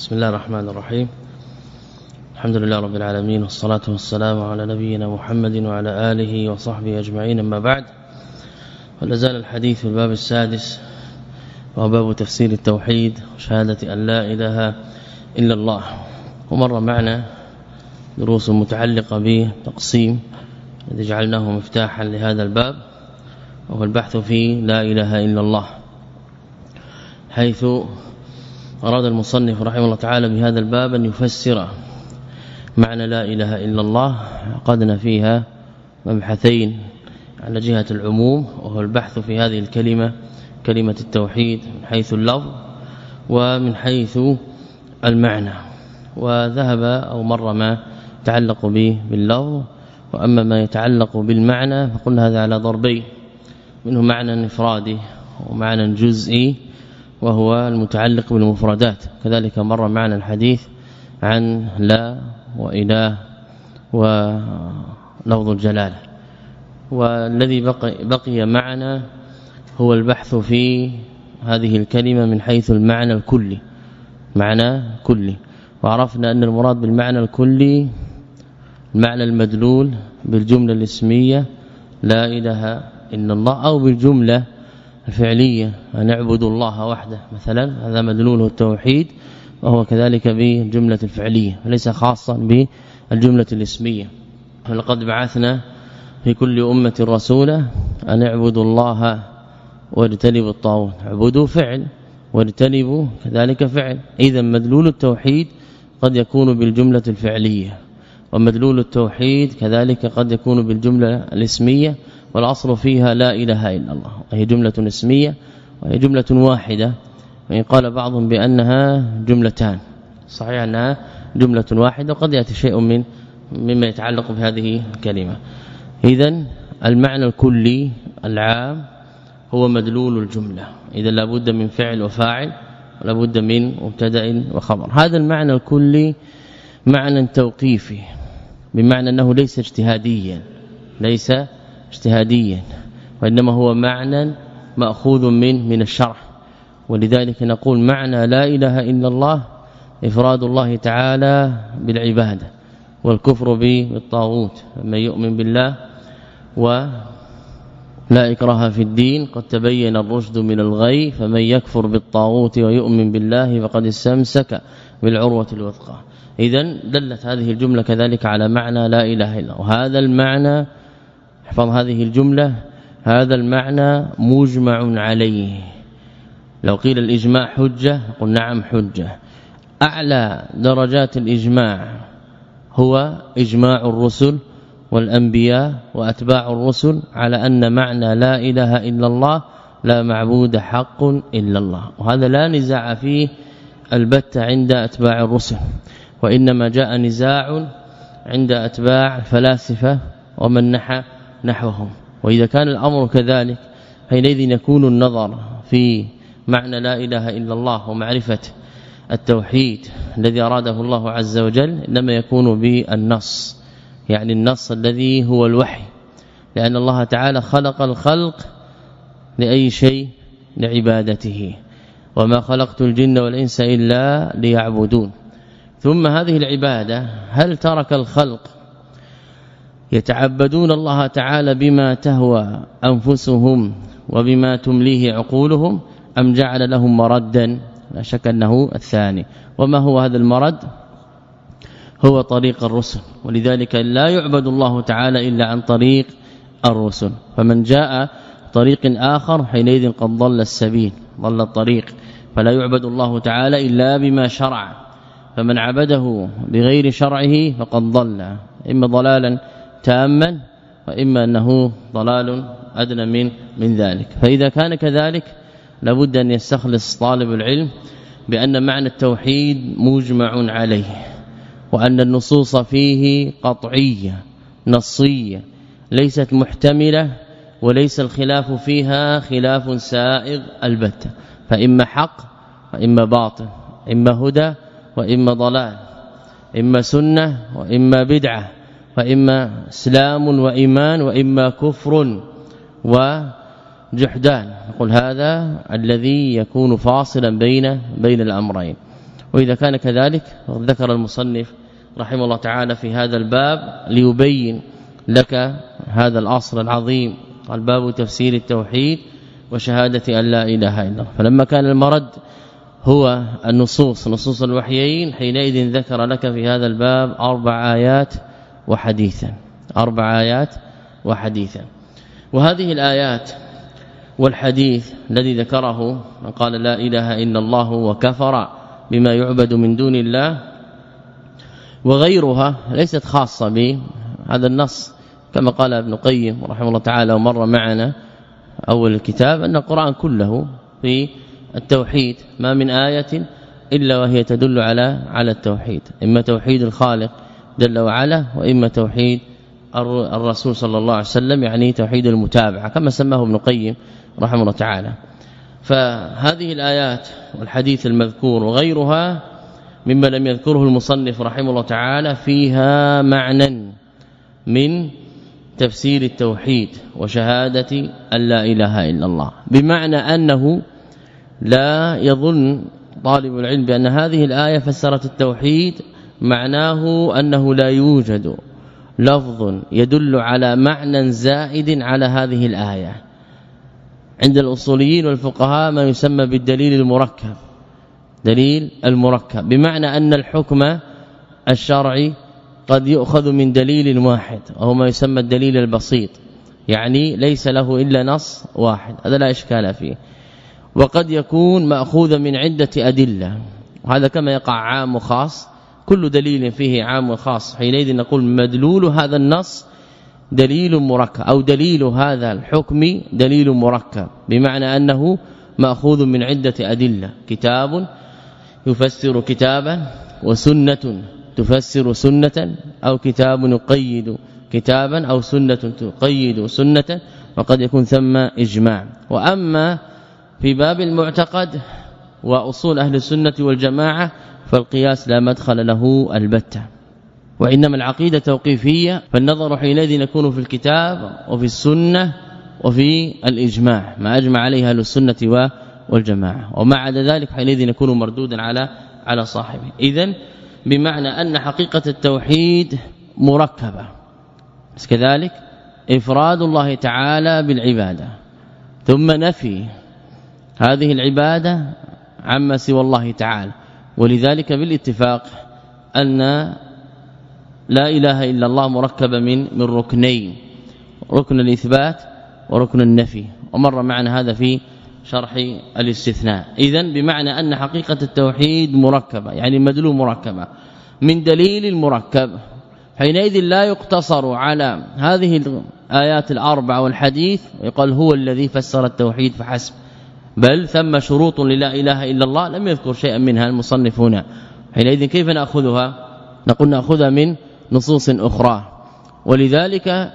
بسم الله الرحمن الرحيم. الحمد لله رب العالمين والصلاة والسلام على نبينا محمد وعلى آله وصحبه أجمعين. أما بعد ولازال الحديث في الباب السادس وهو باب تفسير التوحيد وشهادة أن لا إله إلا الله. ومر معنا دروس متعلقة بتقسيم الذي جعلناه مفتاحا لهذا الباب وهو البحث في لا إله إلا الله حيث أراد المصنف رحمه الله تعالى بهذا الباب أن يفسر معنى لا إله إلا الله. قدنا فيها مبحثين على جهة العموم وهو البحث في هذه الكلمة كلمة التوحيد من حيث اللفظ ومن حيث المعنى. وذهب أو مر ما تعلق به باللفظ وأما ما يتعلق بالمعنى فقلنا هذا على ضربين منه معنى انفرادي ومعنى جزئي وهو المتعلق بالمفردات. كذلك مر معنا الحديث عن لا وإله ولفظ الجلالة. والذي بقي, بقي معنا هو البحث في هذه الكلمة من حيث المعنى الكلي. معنى كلي. وعرفنا أن المراد بالمعنى الكلي المعنى المدلول بالجملة الاسمية لا إله إلا الله أو بالجملة الفعلية أن نعبد الله وحده مثلا هذا مدلوله التوحيد وهو كذلك بالجملة الفعلية وليس خاصا بالجملة الاسمية. ولقد بعثنا في كل أمة رسولا أن اعبدوا الله واجتنبوا الطاغوت. اعبدوا فعل واجتنبوا كذلك فعل. اذا مدلول التوحيد قد يكون بالجملة الفعلية ومدلول التوحيد كذلك قد يكون بالجملة الاسمية والأصل فيها لا إله إلا الله وهي جملة اسمية وهي جملة واحدة وإن قال بعضهم بأنها جملتان. صحيح أنها جملة واحدة وقد يأتي شيء من مما يتعلق بهذه الكلمة. اذا المعنى الكلي العام هو مدلول الجملة. اذا لابد من فعل وفاعل ولابد من مبتدأ وخبر. هذا المعنى الكلي معنى توقيفي بمعنى أنه ليس اجتهاديا ليس اجتهاديا وإنما هو معنى مأخوذ من من الشرع. ولذلك نقول معنى لا إله إلا الله إفراد الله تعالى بالعبادة والكفر بالطاغوت. من يؤمن بالله و لا إكراه في الدين قد تبين الرشد من الغي فمن يكفر بالطاغوت ويؤمن بالله فقد استمسك بالعروة الوثقى. اذا دلت هذه الجملة كذلك على معنى لا إله إلا الله. وهذا المعنى احفظ هذه الجملة. هذا المعنى مجمع عليه. لو قيل الإجماع حجة قل نعم حجة. أعلى درجات الإجماع هو إجماع الرسل والأنبياء وأتباع الرسل على أن معنى لا إله إلا الله لا معبود حق إلا الله. وهذا لا نزاع فيه البتة عند أتباع الرسل وإنما جاء نزاع عند أتباع الفلاسفة ومن نحى نحوهم. وإذا كان الأمر كذلك حينئذ يكون النظر في معنى لا إله إلا الله ومعرفة التوحيد الذي أراده الله عز وجل إنما يكون بالنص. يعني النص الذي هو الوحي. لأن الله تعالى خلق الخلق لأي شيء؟ لعبادته. وما خلقت الجن والإنس إلا ليعبدون. ثم هذه العبادة هل ترك الخلق يتعبدون الله تعالى بما تهوى أنفسهم وبما تمليه عقولهم أم جعل لهم مردا لا شك أنه الثاني. وما هو هذا المرد؟ هو طريق الرسل ولذلك لا يعبد الله تعالى إلا عن طريق الرسل. فمن جاء طريق آخر حينئذ قد ضل السبيل ضل الطريق. فلا يعبد الله تعالى إلا بما شرع. فمن عبده بغير شرعه فقد ضل. إما ضلالا تاما وإما أنه ضلال أدنى من من ذلك. فإذا كان كذلك لابد أن يستخلص طالب العلم بأن معنى التوحيد مجمع عليه وأن النصوص فيه قطعية نصية ليست محتملة وليس الخلاف فيها خلاف سائغ البتة. فإما حق وإما باطل إما هدى وإما ضلال إما سنة وإما بدعة. فإما إسلام وإيمان وإما كفر وجحدان. نقول هذا الذي يكون فاصلا بين بين الأمرين. وإذا كان كذلك ذكر المصنف رحمه الله تعالى في هذا الباب ليبين لك هذا الأصل العظيم الباب تفسير التوحيد وشهادة أن لا إله إلا الله. فلما كان المرد هو النصوص نصوص الوحيين حينئذ ذكر لك في هذا الباب أربع آيات وحديثا. أربع آيات وحديثا. وهذه الآيات والحديث الذي ذكره من قال لا إله إلا الله وكفر بما يعبد من دون الله وغيرها ليست خاصة بهذا النص كما قال ابن قيم رحمه الله تعالى ومر معنا أول الكتاب أن القرآن كله في التوحيد ما من آية إلا وهي تدل على على التوحيد. إما توحيد الخالق جل وعلا وإما توحيد الرسول صلى الله عليه وسلم يعني توحيد المتابعة كما سماه ابن قيم رحمه الله تعالى. فهذه الآيات والحديث المذكور وغيرها مما لم يذكره المصنف رحمه الله تعالى فيها معنى من تفسير التوحيد وشهادة أن لا إله إلا الله. بمعنى أنه لا يظن طالب العلم بأن هذه الآية فسرت التوحيد معناه أنه لا يوجد لفظ يدل على معنى زائد على هذه الآية. عند الأصوليين والفقهاء ما يسمى بالدليل المركب. دليل المركب. بمعنى أن الحكم الشرعي قد يؤخذ من دليل واحد وهو ما يسمى الدليل البسيط. يعني ليس له إلا نص واحد. هذا لا إشكال فيه. وقد يكون ماخوذا من عدة أدلة. وهذا كما يقع عام وخاص كل دليل فيه عام وخاص. حينئذ نقول مدلول هذا النص دليل مركب أو دليل هذا الحكم دليل مركب. بمعنى أنه مأخوذ من عدة أدلة. كتاب يفسر كتابا وسنة تفسر سنة أو كتاب يقيد كتابا أو سنة تقيد سنة وقد يكون ثم إجماع. وأما في باب المعتقد وأصول أهل السنة والجماعة فالقياس لا مدخل له البتة. وإنما العقيدة توقيفية فالنظر حينئذ يكون في الكتاب وفي السنة وفي الإجماع ما أجمع عليه أهل السنة والجماعة. وما عدا ذلك حينئذ يكون مردودا على على صاحبه. اذا بمعنى أن حقيقة التوحيد مركبة. بس كذلك إفراد الله تعالى بالعبادة. ثم نفي هذه العبادة عما سوى الله تعالى. ولذلك بالاتفاق أن لا إله إلا الله مركبه من من ركنين ركن الإثبات وركن النفي ومر معنا هذا في شرح الاستثناء. اذا بمعنى أن حقيقة التوحيد مركبة يعني مدلول مركبة من دليل مركب حينئذ لا يقتصر على هذه الآيات الاربع والحديث ويقال هو الذي فسر التوحيد فحسب. بل ثم شروط للا إله إلا الله لم يذكر شيئا منها المصنف هنا حينئذ كيف نأخذها؟ نقول نأخذها من نصوص أخرى. ولذلك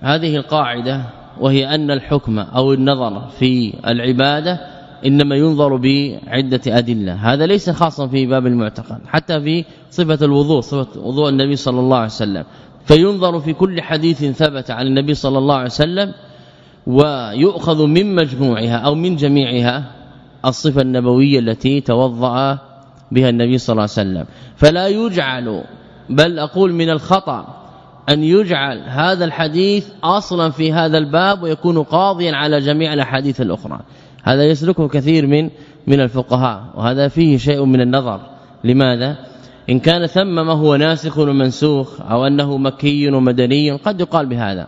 هذه القاعدة وهي أن الحكم أو النظر في العبادة إنما ينظر بعدة أدلة. هذا ليس خاصا في باب المعتقد حتى في صفة الوضوء صفة وضوء النبي صلى الله عليه وسلم. فينظر في كل حديث ثبت عن النبي صلى الله عليه وسلم ويؤخذ من مجموعها أو من جميعها الصفة النبوية التي توضأ بها النبي صلى الله عليه وسلم. فلا يجعل بل أقول من الخطأ أن يجعل هذا الحديث أصلا في هذا الباب ويكون قاضيا على جميع الأحاديث الأخرى. هذا يسلكه كثير من من الفقهاء وهذا فيه شيء من النظر. لماذا؟ إن كان ثم ما هو ناسخ ومنسوخ أو أنه مكي ومدني قد يقال بهذا.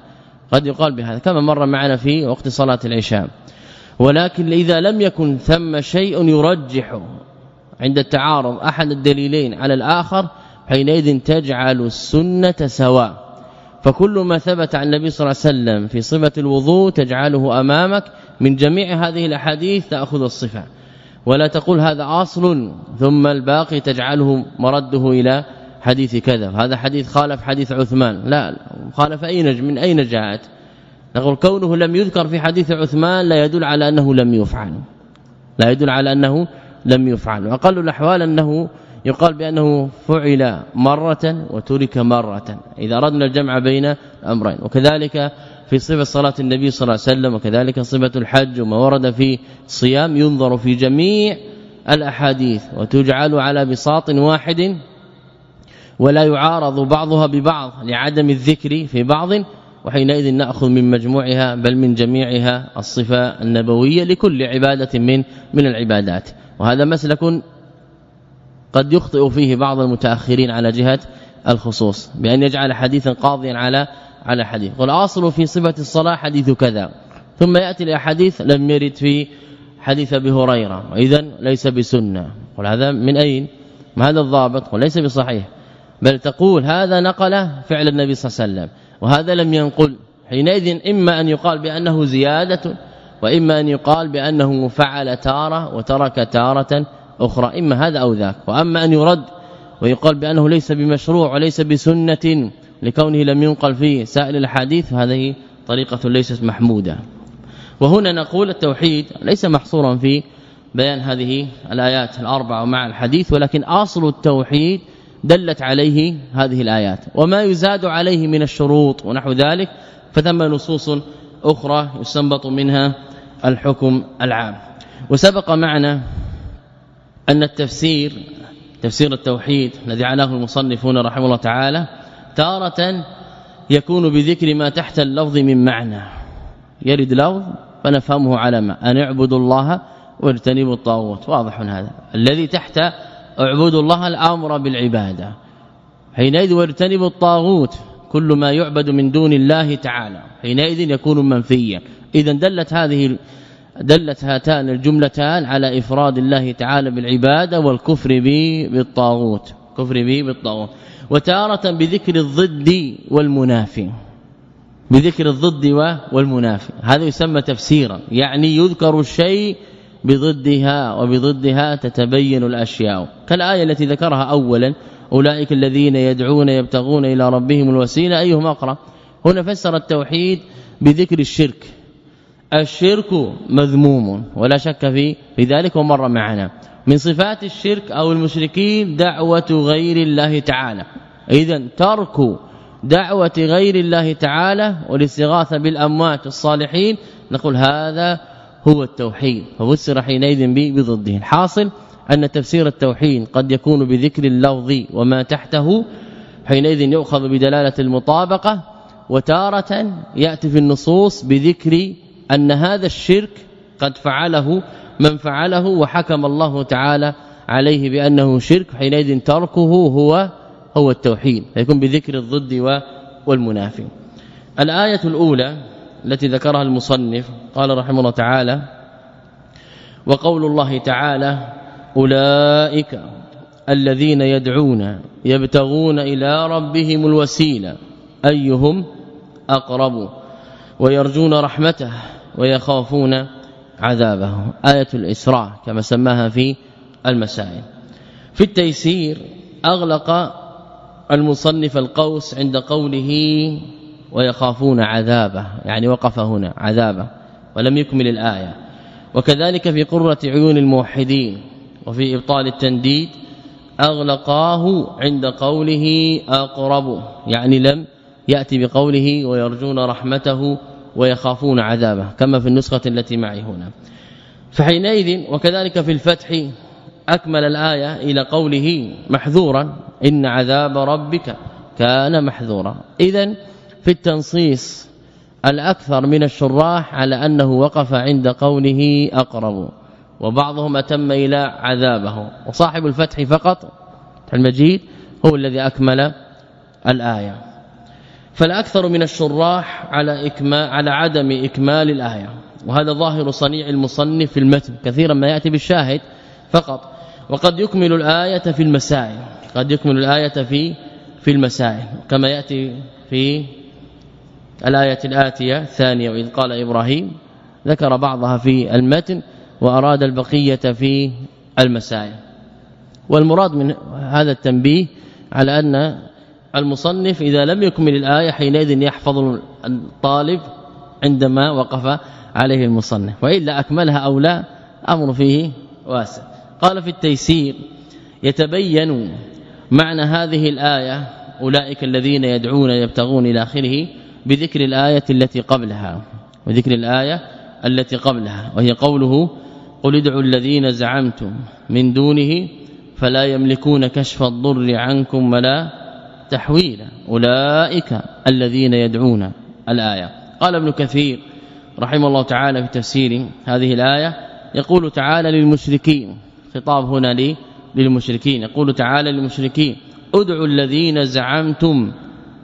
قد يقال بهذا كما مر معنا في وقت صلاة العشاء. ولكن إذا لم يكن ثم شيء يرجح عند التعارض أحد الدليلين على الآخر حينئذ تجعل السنة سواء. فكل ما ثبت عن النبي صلى الله عليه وسلم في صفة الوضوء تجعله أمامك من جميع هذه الأحاديث تأخذ الصفة. ولا تقول هذا أصل ثم الباقي تجعله مرده إلى حديث كذا هذا حديث خالف حديث عثمان. لا خالف اين من اين جاءت نقول كونه لم يذكر في حديث عثمان لا يدل على أنه لم يفعل. لا يدل على أنه لم يفعل. وأقل الأحوال أنه يقال بأنه فعل مرة وترك مرة إذا أردنا الجمع بين الامرين وكذلك في صفة صلاة النبي صلى الله عليه وسلم وكذلك صفة الحج وما ورد في صيام ينظر في جميع الأحاديث وتجعل على بساط واحد ولا يعارض بعضها ببعض لعدم الذكر في بعض وحينئذ نأخذ من مجموعها بل من جميعها الصفة النبوية لكل عبادة من من العبادات. وهذا مسلك قد يخطئ فيه بعض المتأخرين على جهة الخصوص بأن يجعل حديثا قاضيا على على حديث. والاصل في صفة الصلاة حديث كذا ثم يأتي الاحاديث لم يرد في حديث أبي هريرة واذا ليس بسنة. وهذا من أين؟ ما هذا الضابط؟ وليس بصحيح. بل تقول هذا نقل فعل النبي صلى الله عليه وسلم وهذا لم ينقل. حينئذ إما أن يقال بأنه زيادة وإما أن يقال بأنه فعل تارة وترك تارة أخرى إما هذا أو ذاك. وأما أن يرد ويقال بأنه ليس بمشروع وليس بسنة لكونه لم ينقل فيه سائل الحديث هذه طريقة ليست محمودة. وهنا نقول التوحيد ليس محصورا في بيان هذه الآيات الأربع مع الحديث ولكن أصل التوحيد دلت عليه هذه الآيات. وما يزاد عليه من الشروط ونحو ذلك فثم نصوص أخرى يستنبط منها الحكم العام. وسبق معنا أن التفسير تفسير التوحيد الذي عناه المصنفون رحمه الله تعالى تارة يكون بذكر ما تحت اللفظ من معنى. يرد لفظ فنفهمه على ما. أن اعبدوا الله واجتنبوا الطاغوت. واضح هذا. الذي تحت اعبدوا الله الامر بالعباده حينئذ واجتنبوا الطاغوت كل ما يعبد من دون الله تعالى حينئذ يكون منفيا اذا دلت هذه دلت هاتان الجملتان على افراد الله تعالى بالعباده والكفر به بالطاغوت كفر به بالطاغوت وتارة بذكر الضد والمنافي بذكر الضد والمنافي هذا يسمى تفسيرا يعني يذكر الشيء بضدها وبضدها تتبين الأشياء. كالآية التي ذكرها اولا أولئك الذين يدعون يبتغون إلى ربهم الوسيلة أيهم أقرأ؟ هنا فسر التوحيد بذكر الشرك. الشرك مذموم ولا شك في ذلك ومر معنا. من صفات الشرك أو المشركين دعوة غير الله تعالى. اذا ترك دعوة غير الله تعالى والاستغاثة بالأموات الصالحين نقول هذا هو التوحيد ففسر حينئذ بضده. الحاصل أن تفسير التوحيد قد يكون بذكر اللفظ وما تحته حينئذ يؤخذ بدلالة المطابقة وتارة يأتي في النصوص بذكر أن هذا الشرك قد فعله من فعله وحكم الله تعالى عليه بأنه شرك. حينئذ تركه هو هو التوحيد فيكون بذكر الضد والمنافي. الآية الأولى التي ذكرها المصنف قال رحمه الله تعالى وقول الله تعالى أولئك الذين يدعون يبتغون إلى ربهم الوسيلة أيهم أقرب؟ ويرجون رحمته ويخافون عذابه. آية الإسراء كما سماها في المسائل. في التيسير أغلق المصنف القوس عند قوله ويخافون عذابه يعني وقف هنا عذابه ولم يكمل الآية. وكذلك في قرة عيون الموحدين وفي إبطال التنديد أغلقاه عند قوله أقرب يعني لم يأتي بقوله ويرجون رحمته ويخافون عذابه كما في النسخة التي معي هنا. فحينئذ وكذلك في الفتح أكمل الآية إلى قوله محذورا إن عذاب ربك كان محذورا. اذا في التنصيص الأكثر من الشراح على أنه وقف عند قوله أقرب وبعضهم أتم إلى عذابه. وصاحب الفتح فقط المجيد هو الذي أكمل الآية. فالأكثر من الشراح على إكمال على عدم إكمال الآية. وهذا ظاهر صنيع المصنف في المتن كثيرا ما يأتي بالشاهد فقط. وقد يكمل الآية في المسائل قد يكمل الآية في في المسائل كما يأتي في الآية الآتية الثانية وإذ قال إبراهيم ذكر بعضها في المتن وأراد البقية في المسائل والمراد من هذا التنبيه على أن المصنف إذا لم يكمل الآية حينئذ يحفظ الطالب عندما وقف عليه المصنف وإلا أكملها أو لا أمر فيه واسع. قال في التيسير يتبين معنى هذه الآية أولئك الذين يدعون يبتغون إلى آخره بذكر الآية التي قبلها وذكر الآية التي قبلها وهي قوله قل ادعوا الذين زعمتم من دونه فلا يملكون كشف الضر عنكم ولا تحويلا أولئك الذين يدعون الآية. قال ابن كثير رحمه الله تعالى في تفسير هذه الآية يقول تعالى للمشركين خطاب هنا للمشركين يقول تعالى للمشركين ادعوا الذين زعمتم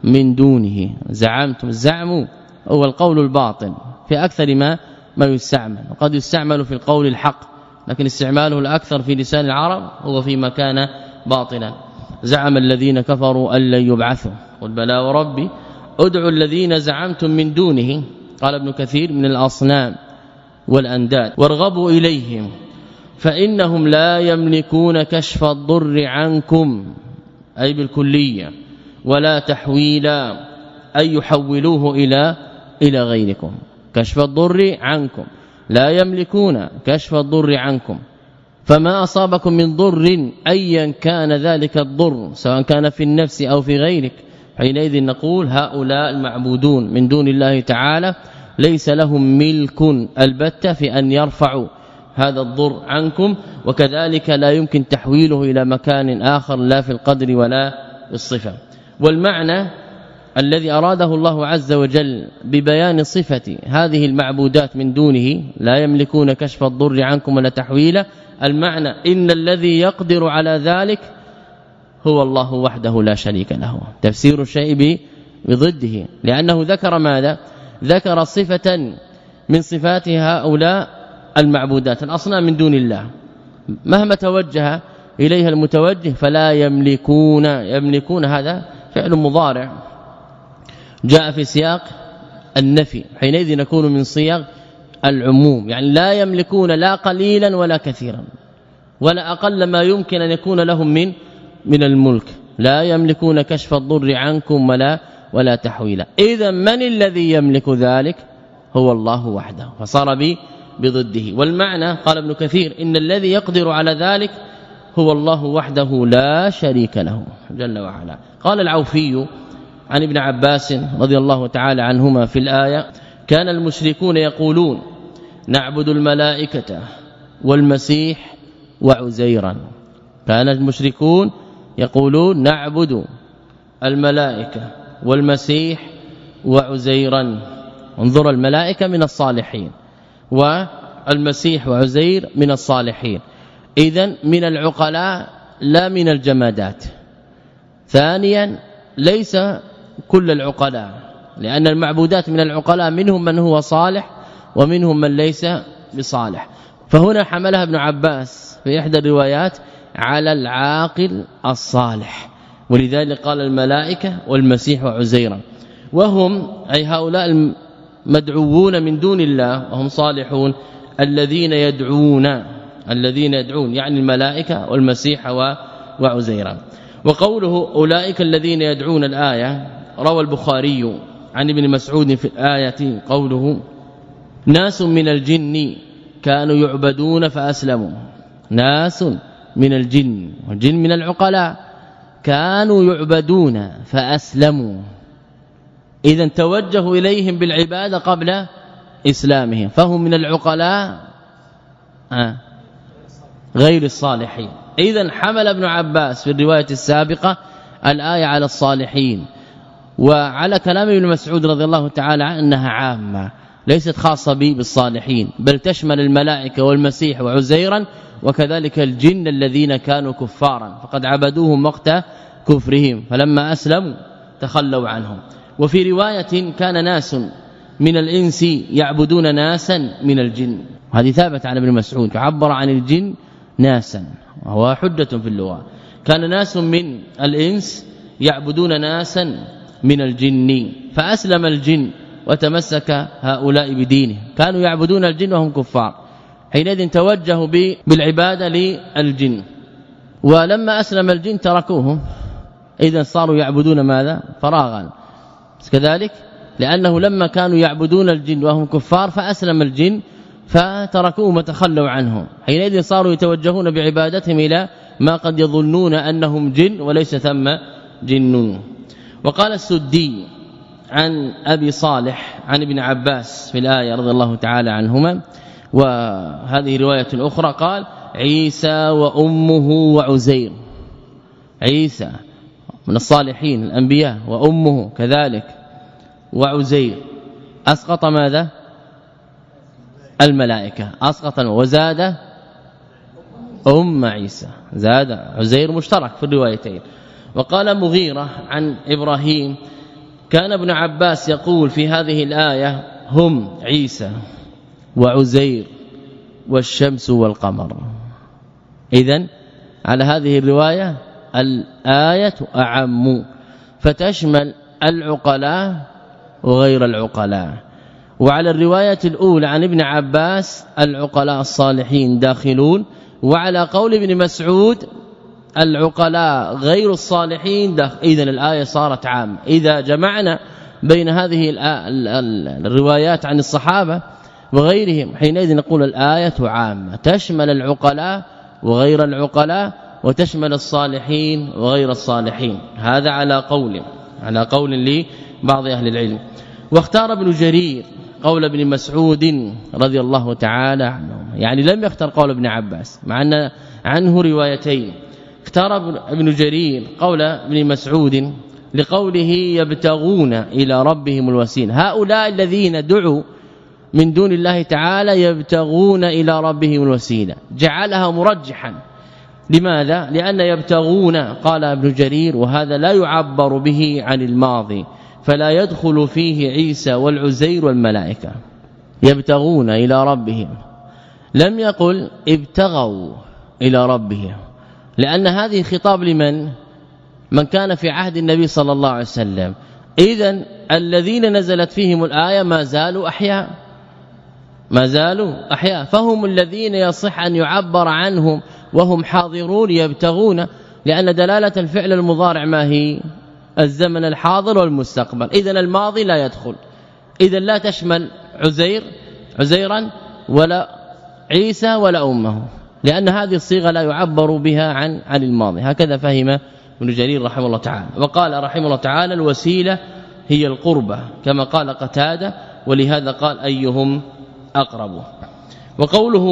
من دونه. زعمتم. الزعم هو القول الباطل في أكثر ما ما يستعمل. وقد يستعمل في القول الحق لكن استعماله الأكثر في لسان العرب هو فيما كان باطلا. زعم الذين كفروا أن لن يبعثوا. قل بلى وربي ادعوا الذين زعمتم من دونه. قال ابن كثير من الأصنام والأنداد. وارغبوا إليهم فإنهم لا يملكون كشف الضر عنكم. أي بالكلية. ولا تحويلا أي يحولوه إلى إلى غيركم. كشف الضر عنكم. لا يملكون كشف الضر عنكم. فما أصابكم من ضر ايا كان ذلك الضر سواء كان في النفس أو في غيرك. حينئذ نقول هؤلاء المعبودون من دون الله تعالى ليس لهم ملك البتة في أن يرفعوا هذا الضر عنكم وكذلك لا يمكن تحويله إلى مكان آخر لا في القدر ولا الصفة. والمعنى الذي أراده الله عز وجل ببيان صفة هذه المعبودات من دونه لا يملكون كشف الضر عنكم ولا تحويله المعنى إن الذي يقدر على ذلك هو الله وحده لا شريك له. تفسير الشيء بضده لأنه ذكر ماذا؟ ذكر صفة من صفات هؤلاء المعبودات الأصنام من دون الله. مهما توجه إليها المتوجه فلا يملكون يملكون هذا فعل مضارع جاء في سياق النفي حينئذ نكون من صيغ العموم يعني لا يملكون لا قليلا ولا كثيرا ولا أقل ما يمكن أن يكون لهم من من الملك. لا يملكون كشف الضر عنكم ولا ولا تحويلا. اذا من الذي يملك ذلك؟ هو الله وحده فصار بي بضده. والمعنى قال ابن كثير إن الذي يقدر على ذلك هو الله وحده لا شريك له جل وعلا. قال العوفي عن ابن عباس رضي الله تعالى عنهما في الآية كان المشركون يقولون نعبد الملائكة والمسيح وعزيرا كان المشركون يقولون نعبد الملائكة والمسيح وعزيرا انظر الملائكة من الصالحين والمسيح وعزير من الصالحين. اذا من العقلاء لا من الجمادات. ثانيا ليس كل العقلاء لأن المعبودات من العقلاء منهم من هو صالح ومنهم من ليس بصالح. فهنا حملها ابن عباس في إحدى الروايات على العاقل الصالح. ولذلك قال الملائكة والمسيح وعزيرا وهم أي هؤلاء المدعوون من دون الله وهم صالحون الذين يدعون الذين يدعون يعني الملائكة والمسيح وعزيرا. وقوله أولئك الذين يدعون الآية روى البخاري عن ابن مسعود في الآية قوله ناس من الجن كانوا يعبدون فأسلموا. ناس من الجن والجن من العقلاء كانوا يعبدون فأسلموا. اذا توجهوا إليهم بالعبادة قبل إسلامهم. فهم من العقلاء غير الصالحين. اذا حمل ابن عباس في الرواية السابقة الآية على الصالحين. وعلى كلام ابن مسعود رضي الله تعالى عنه أنها عامة ليست خاصة بالصالحين بل تشمل الملائكة والمسيح وعزيرا وكذلك الجن الذين كانوا كفارا فقد عبدوهم وقت كفرهم فلما أسلموا تخلوا عنهم. وفي رواية كان ناس من الإنس يعبدون ناسا من الجن. هذه ثابت عن ابن مسعود عبر عن الجن ناسا وهو حجة في اللغة. كان ناس من الإنس يعبدون ناسا من الجن فأسلم الجن وتمسك هؤلاء بدينه. كانوا يعبدون الجن وهم كفار. حينئذ توجهوا بالعبادة للجن. ولما أسلم الجن تركوهم. إذا صاروا يعبدون ماذا؟ فراغا. كذلك لأنه لما كانوا يعبدون الجن وهم كفار فأسلم الجن فتركوهم وتخلوا عنهم حينئذ صاروا يتوجهون بعبادتهم إلى ما قد يظنون أنهم جن وليس ثم جن. وقال السدي عن أبي صالح عن ابن عباس في الآية رضي الله تعالى عنهما وهذه رواية أخرى قال عيسى وأمه وعزير. عيسى من الصالحين الأنبياء وأمه كذلك وعزير. أسقط ماذا؟ الملائكة. أسقط وزاد أم عيسى. زاد عزير مشترك في الروايتين. وقال مغيرة عن إبراهيم كان ابن عباس يقول في هذه الآية هم عيسى وعزير والشمس والقمر. اذا على هذه الرواية الآية أعم فتشمل العقلاء وغير العقلاء. وعلى الرواية الأولى عن ابن عباس العقلاء الصالحين داخلون. وعلى قول ابن مسعود العقلاء غير الصالحين اذا الآية صارت عامة. إذا جمعنا بين هذه الروايات عن الصحابة وغيرهم حينئذ نقول الآية عامة. تشمل العقلاء وغير العقلاء وتشمل الصالحين وغير الصالحين. هذا على قول على قول لبعض أهل العلم. واختار ابن جرير قول ابن مسعود رضي الله تعالى عنه. يعني لم يختر قول ابن عباس مع أن عنه روايتين. اختار ابن جرير قول ابن مسعود لقوله يبتغون إلى ربهم الوسيلة. هؤلاء الذين دعوا من دون الله تعالى يبتغون إلى ربهم الوسيلة. جعلها مرجحا. لماذا؟ لأن يبتغون قال ابن جرير وهذا لا يعبر به عن الماضي. فلا يدخل فيه عيسى والعزير والملائكة. يبتغون إلى ربهم. لم يقل ابتغوا إلى ربهم. لأن هذه خطاب لمن؟ من كان في عهد النبي صلى الله عليه وسلم. اذا الذين نزلت فيهم الآية ما زالوا أحياء. ما زالوا أحياء. فهم الذين يصح أن يعبر عنهم وهم حاضرون يبتغون. لأن دلالة الفعل المضارع ما هي؟ الزمن الحاضر والمستقبل. اذا الماضي لا يدخل. اذا لا تشمل عزير عزيرا ولا عيسى ولا أمه لأن هذه الصيغة لا يعبر بها عن عن الماضي. هكذا فهم ابن جرير رحمه الله تعالى. وقال رحمه الله تعالى الوسيلة هي القربة كما قال قتادة ولهذا قال أيهم أقرب. وقوله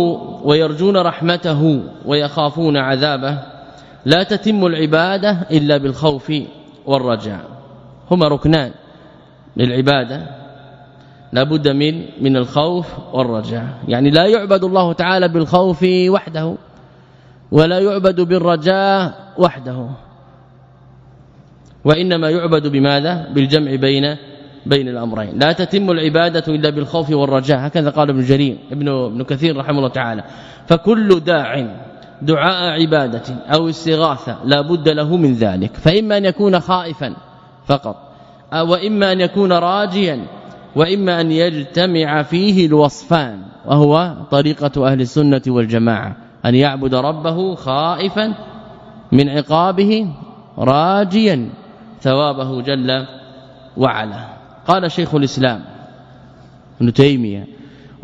ويرجون رحمته ويخافون عذابه لا تتم العبادة إلا بالخوف والرجاء. هما ركنان للعبادة لابد من من الخوف والرجاء. يعني لا يعبد الله تعالى بالخوف وحده ولا يعبد بالرجاء وحده. وإنما يعبد بماذا؟ بالجمع بين بين الأمرين. لا تتم العبادة إلا بالخوف والرجاء. هكذا قال ابن جرير ابن ابن كثير رحمه الله تعالى. فكل داع دعاء عبادة أو استغاثة لا بد له من ذلك. فإما أن يكون خائفا فقط وإما أن يكون راجيا وإما أن يجتمع فيه الوصفان وهو طريقة أهل السنة والجماعة. أن يعبد ربه خائفا من عقابه راجيا ثوابه جل وعلا. قال شيخ الإسلام ابن تيمية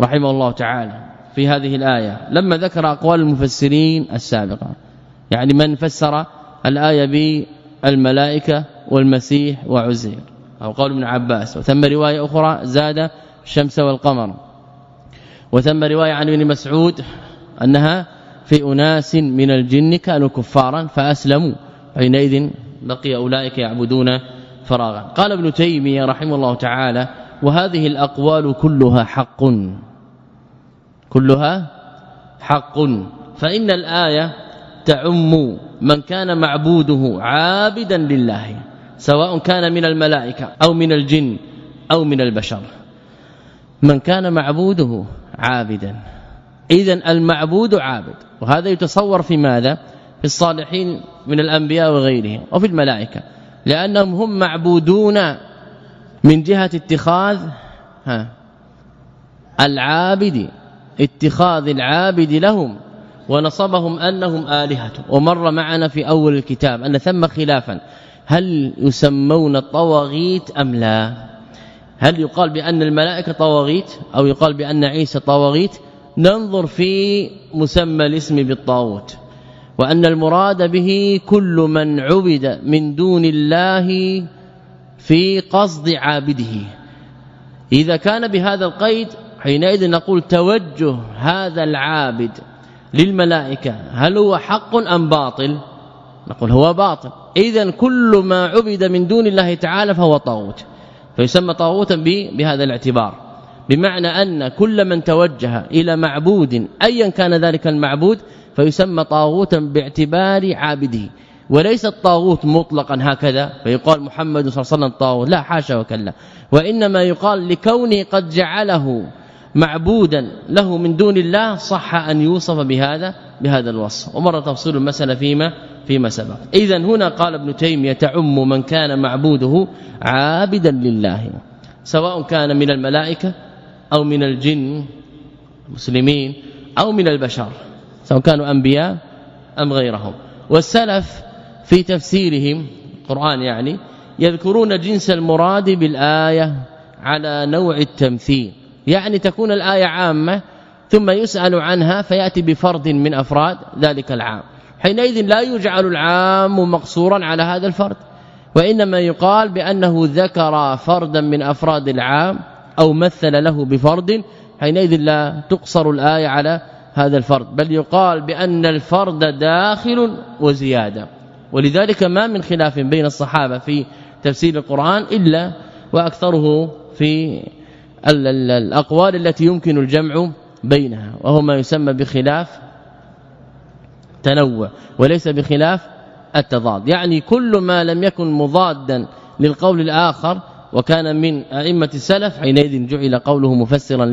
رحمه الله تعالى في هذه الآية. لما ذكر أقوال المفسرين السابقة. يعني من فسر الآية بالملائكة والمسيح وعزير. أو قول ابن عباس. وثم رواية أخرى زاد الشمس والقمر. وثم رواية عن ابن مسعود أنها في أناس من الجن كانوا كفارا فأسلموا. حينئذ بقي أولئك يعبدون فراغا. قال ابن تيمية رحمه الله تعالى وهذه الأقوال كلها حق. كلها حق. فإن الآية تعم من كان معبوده عابدا لله سواء كان من الملائكة أو من الجن أو من البشر. من كان معبوده عابدا. اذا المعبود عابد. وهذا يتصور في ماذا؟ في الصالحين من الأنبياء وغيرهم وفي الملائكة. لأنهم هم معبودون من جهة اتخاذ ها العابد. اتخاذ العابد لهم ونصبهم أنهم آلهة. ومر معنا في أول الكتاب أن ثم خلافا. هل يسمون الطواغيت أم لا؟ هل يقال بأن الملائكة طواغيت أو يقال بأن عيسى طواغيت؟ ننظر في مسمى الاسم بالطاغوت. وأن المراد به كل من عبد من دون الله في قصد عابده. إذا كان بهذا القيد حينئذ نقول توجه هذا العابد للملائكة هل هو حق أم باطل؟ نقول هو باطل. اذا كل ما عبد من دون الله تعالى فهو طاغوت. فيسمى طاغوتا بهذا الاعتبار. بمعنى أن كل من توجه إلى معبود ايا كان ذلك المعبود فيسمى طاغوتا باعتبار عابده. وليس الطاغوت مطلقا هكذا فيقال محمد صلى الله عليه وسلم طاغوت لا حاشا وكلا. وإنما يقال لكونه قد جعله. معبودا له من دون الله صح أن يوصف بهذا بهذا الوصف. ومر تفصيل المسألة فيما فيما سبق. اذا هنا قال ابن تيمية تعم من كان معبوده عابدا لله سواء كان من الملائكة أو من الجن المسلمين أو من البشر سواء كانوا أنبياء أم غيرهم. والسلف في تفسيرهم القرآن يعني يذكرون جنس المراد بالآية على نوع التمثيل. يعني تكون الآية عامة ثم يسأل عنها فيأتي بفرد من أفراد ذلك العام. حينئذ لا يجعل العام مقصورا على هذا الفرد وإنما يقال بأنه ذكر فردا من أفراد العام أو مثل له بفرد حينئذ لا تقصر الآية على هذا الفرد بل يقال بأن الفرد داخل وزيادة. ولذلك ما من خلاف بين الصحابة في تفسير القرآن إلا وأكثره في الأقوال التي يمكن الجمع بينها وهو ما يسمى بخلاف تنوع وليس بخلاف التضاد. يعني كل ما لم يكن مضادا للقول الآخر وكان من أئمة السلف حينئذ جعل قوله مفسرا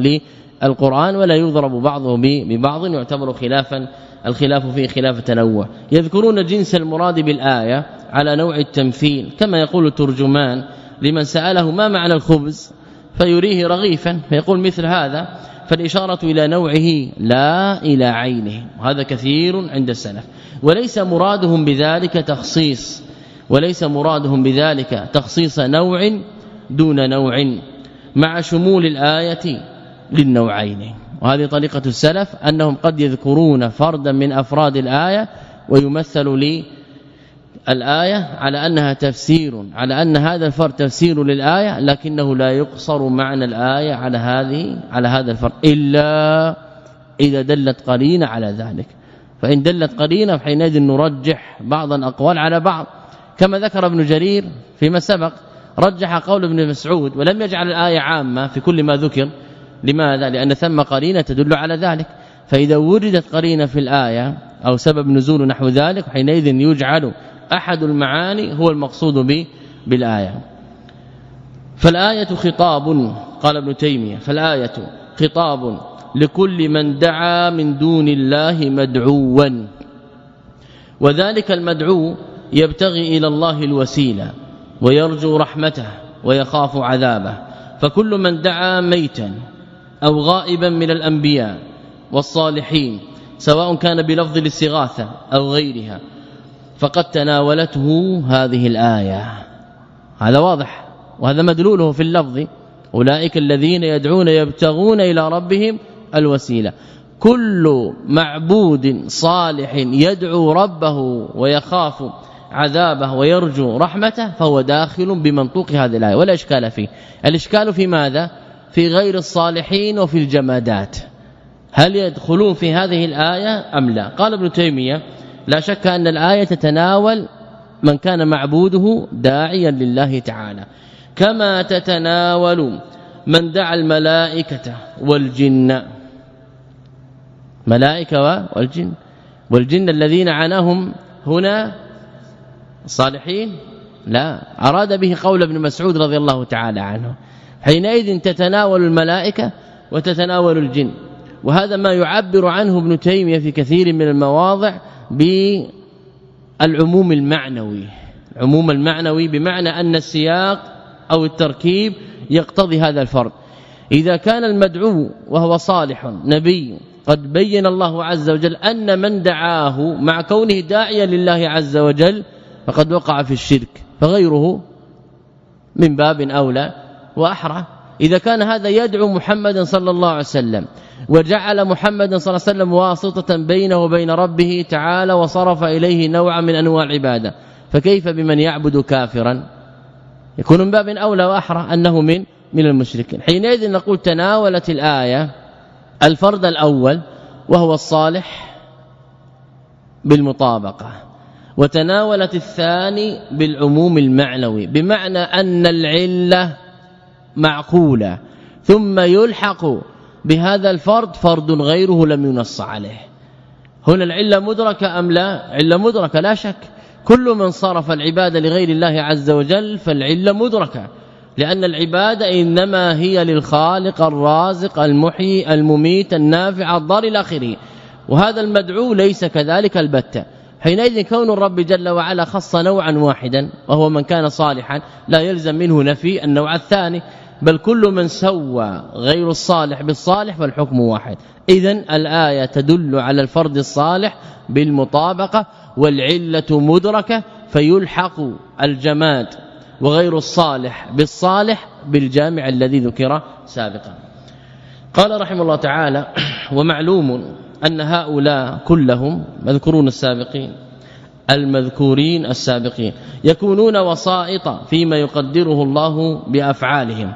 للقرآن ولا يضرب بعضه ببعض يعتبر خلافا الخلاف فيه خلاف تنوع. يذكرون جنس المراد بالآية على نوع التمثيل كما يقول الترجمان لمن سأله ما معنى الخبز؟ فيريه رغيفا فيقول مثل هذا فالإشارة إلى نوعه لا إلى عينه. وهذا كثير عند السلف. وليس مرادهم بذلك تخصيص وليس مرادهم بذلك تخصيص نوع دون نوع مع شمول الآية للنوعين. وهذه طريقة السلف أنهم قد يذكرون فردا من أفراد الآية ويمثل لي الآية على أنها تفسير على أن هذا الفرد تفسير للآية لكنه لا يقصر معنى الآية على هذه على هذا الفرد إلا إذا دلت قرينة على ذلك. فإن دلت قرينة حينئذ نرجح بعض الأقوال على بعض. كما ذكر ابن جرير فيما سبق رجح قول ابن مسعود ولم يجعل الآية عامة في كل ما ذكر. لماذا؟ لأن ثم قرينة تدل على ذلك. فإذا وجدت قرينة في الآية أو سبب نزول نحو ذلك حينئذ يجعل أحد المعاني هو المقصود به بالآية. فالآية خطاب قال ابن تيمية فالآية خطاب لكل من دعا من دون الله مدعوا. وذلك المدعو يبتغي إلى الله الوسيلة ويرجو رحمته ويخاف عذابه. فكل من دعا ميتا أو غائبا من الأنبياء والصالحين سواء كان بلفظ الاستغاثة أو غيرها فقد تناولته هذه الآية. هذا واضح وهذا مدلوله في اللفظ. أولئك الذين يدعون يبتغون إلى ربهم الوسيلة. كل معبود صالح يدعو ربه ويخاف عذابه ويرجو رحمته فهو داخل بمنطوق هذه الآية. ولا إشكال فيه. الإشكال في ماذا؟ في غير الصالحين وفي الجمادات. هل يدخلون في هذه الآية أم لا؟ قال ابن تيمية لا شك أن الآية تتناول من كان معبوده داعيا لله تعالى. كما تتناول من دعا الملائكة والجن. ملائكة والجن. والجن الذين عناهم هنا الصالحين لا. أراد به قول ابن مسعود رضي الله تعالى عنه. حينئذ تتناول الملائكة وتتناول الجن. وهذا ما يعبر عنه ابن تيمية في كثير من المواضع بالعموم المعنوي. العموم المعنوي بمعنى أن السياق أو التركيب يقتضي هذا الفرق إذا كان المدعو وهو صالح نبي قد بين الله عز وجل أن من دعاه مع كونه داعيا لله عز وجل فقد وقع في الشرك فغيره من باب أولى وأحرى. إذا كان هذا يدعو محمدا صلى الله عليه وسلم وجعل محمدا صلى الله عليه وسلم واسطة بينه وبين ربه تعالى وصرف إليه نوعا من أنواع العباده فكيف بمن يعبد كافرا؟ يكون من باب أولى وأحرى أنه من من المشركين. حينئذ نقول تناولت الآية الفرد الأول وهو الصالح بالمطابقة وتناولت الثاني بالعموم المعنوي بمعنى أن العلة معقولة. ثم يلحق بهذا الفرد فرد غيره لم ينص عليه. هنا العلة مدركة أم لا؟ علة مدركة لا شك. كل من صرف العبادة لغير الله عز وجل فالعلة مدركة. لأن العبادة إنما هي للخالق الرازق المحيي المميت النافع الضار إلى آخره. وهذا المدعو ليس كذلك البتة. حينئذ كون الرب جل وعلا خص نوعا واحدا وهو من كان صالحا لا يلزم منه نفي النوع الثاني. بل كل من سوى غير الصالح بالصالح فالحكم واحد. اذا الآية تدل على الفرد الصالح بالمطابقة والعلة مدركة فيلحق الجماد وغير الصالح بالصالح بالجامع الذي ذكر سابقا. قال رحمه الله تعالى ومعلوم أن هؤلاء كلهم مذكورون السابقين المذكورين السابقين يكونون وسائط فيما يقدره الله بأفعالهم.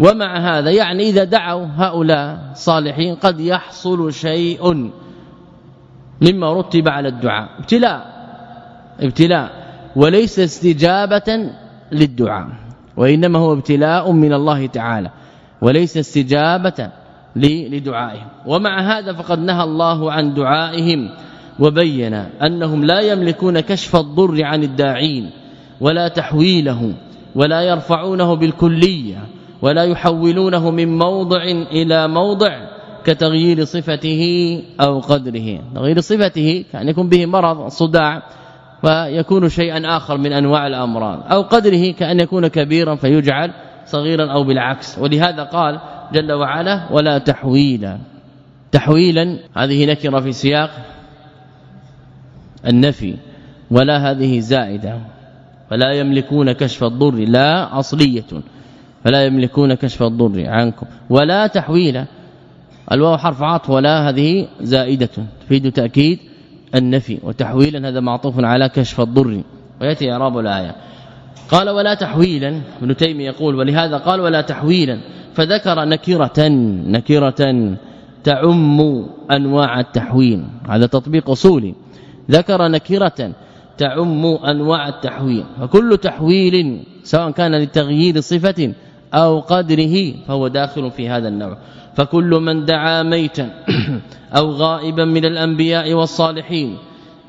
ومع هذا يعني إذا دعوا هؤلاء صالحين قد يحصل شيء مما رتب على الدعاء. ابتلاء ابتلاء وليس استجابة للدعاء وإنما هو ابتلاء من الله تعالى وليس استجابة لدعائهم. ومع هذا فقد نهى الله عن دعائهم وبين أنهم لا يملكون كشف الضر عن الداعين ولا تحويله ولا يرفعونه بالكلية ولا يحولونه من موضع إلى موضع كتغيير صفته أو قدره. تغيير صفته كأن يكون به مرض صداع فيكون شيئا آخر من أنواع الأمراض. أو قدره كأن يكون كبيرا فيجعل صغيرا أو بالعكس. ولهذا قال جل وعلا ولا تحويلا تحويلا هذه نكرة في سياق النفي ولا هذه زائدة. فلا يملكون كشف الضر لا أصلية. فلا يملكون كشف الضر عنكم. ولا تحويلا الواو حرف عطف ولا هذه زائدة. تفيد تأكيد النفي. وتحويلا هذا معطوف على كشف الضر. ويأتي إعراب الآية. قال ولا تحويلا. ابن تيمية يقول ولهذا قال ولا تحويلا. فذكر نكرة نكرة تعم أنواع التحويل. هذا تطبيق أصولي. ذكر نكرة تعم أنواع التحويل. فكل تحويل سواء كان لتغيير صفة أو قدره فهو داخل في هذا النوع. فكل من دعا ميتا أو غائبا من الأنبياء والصالحين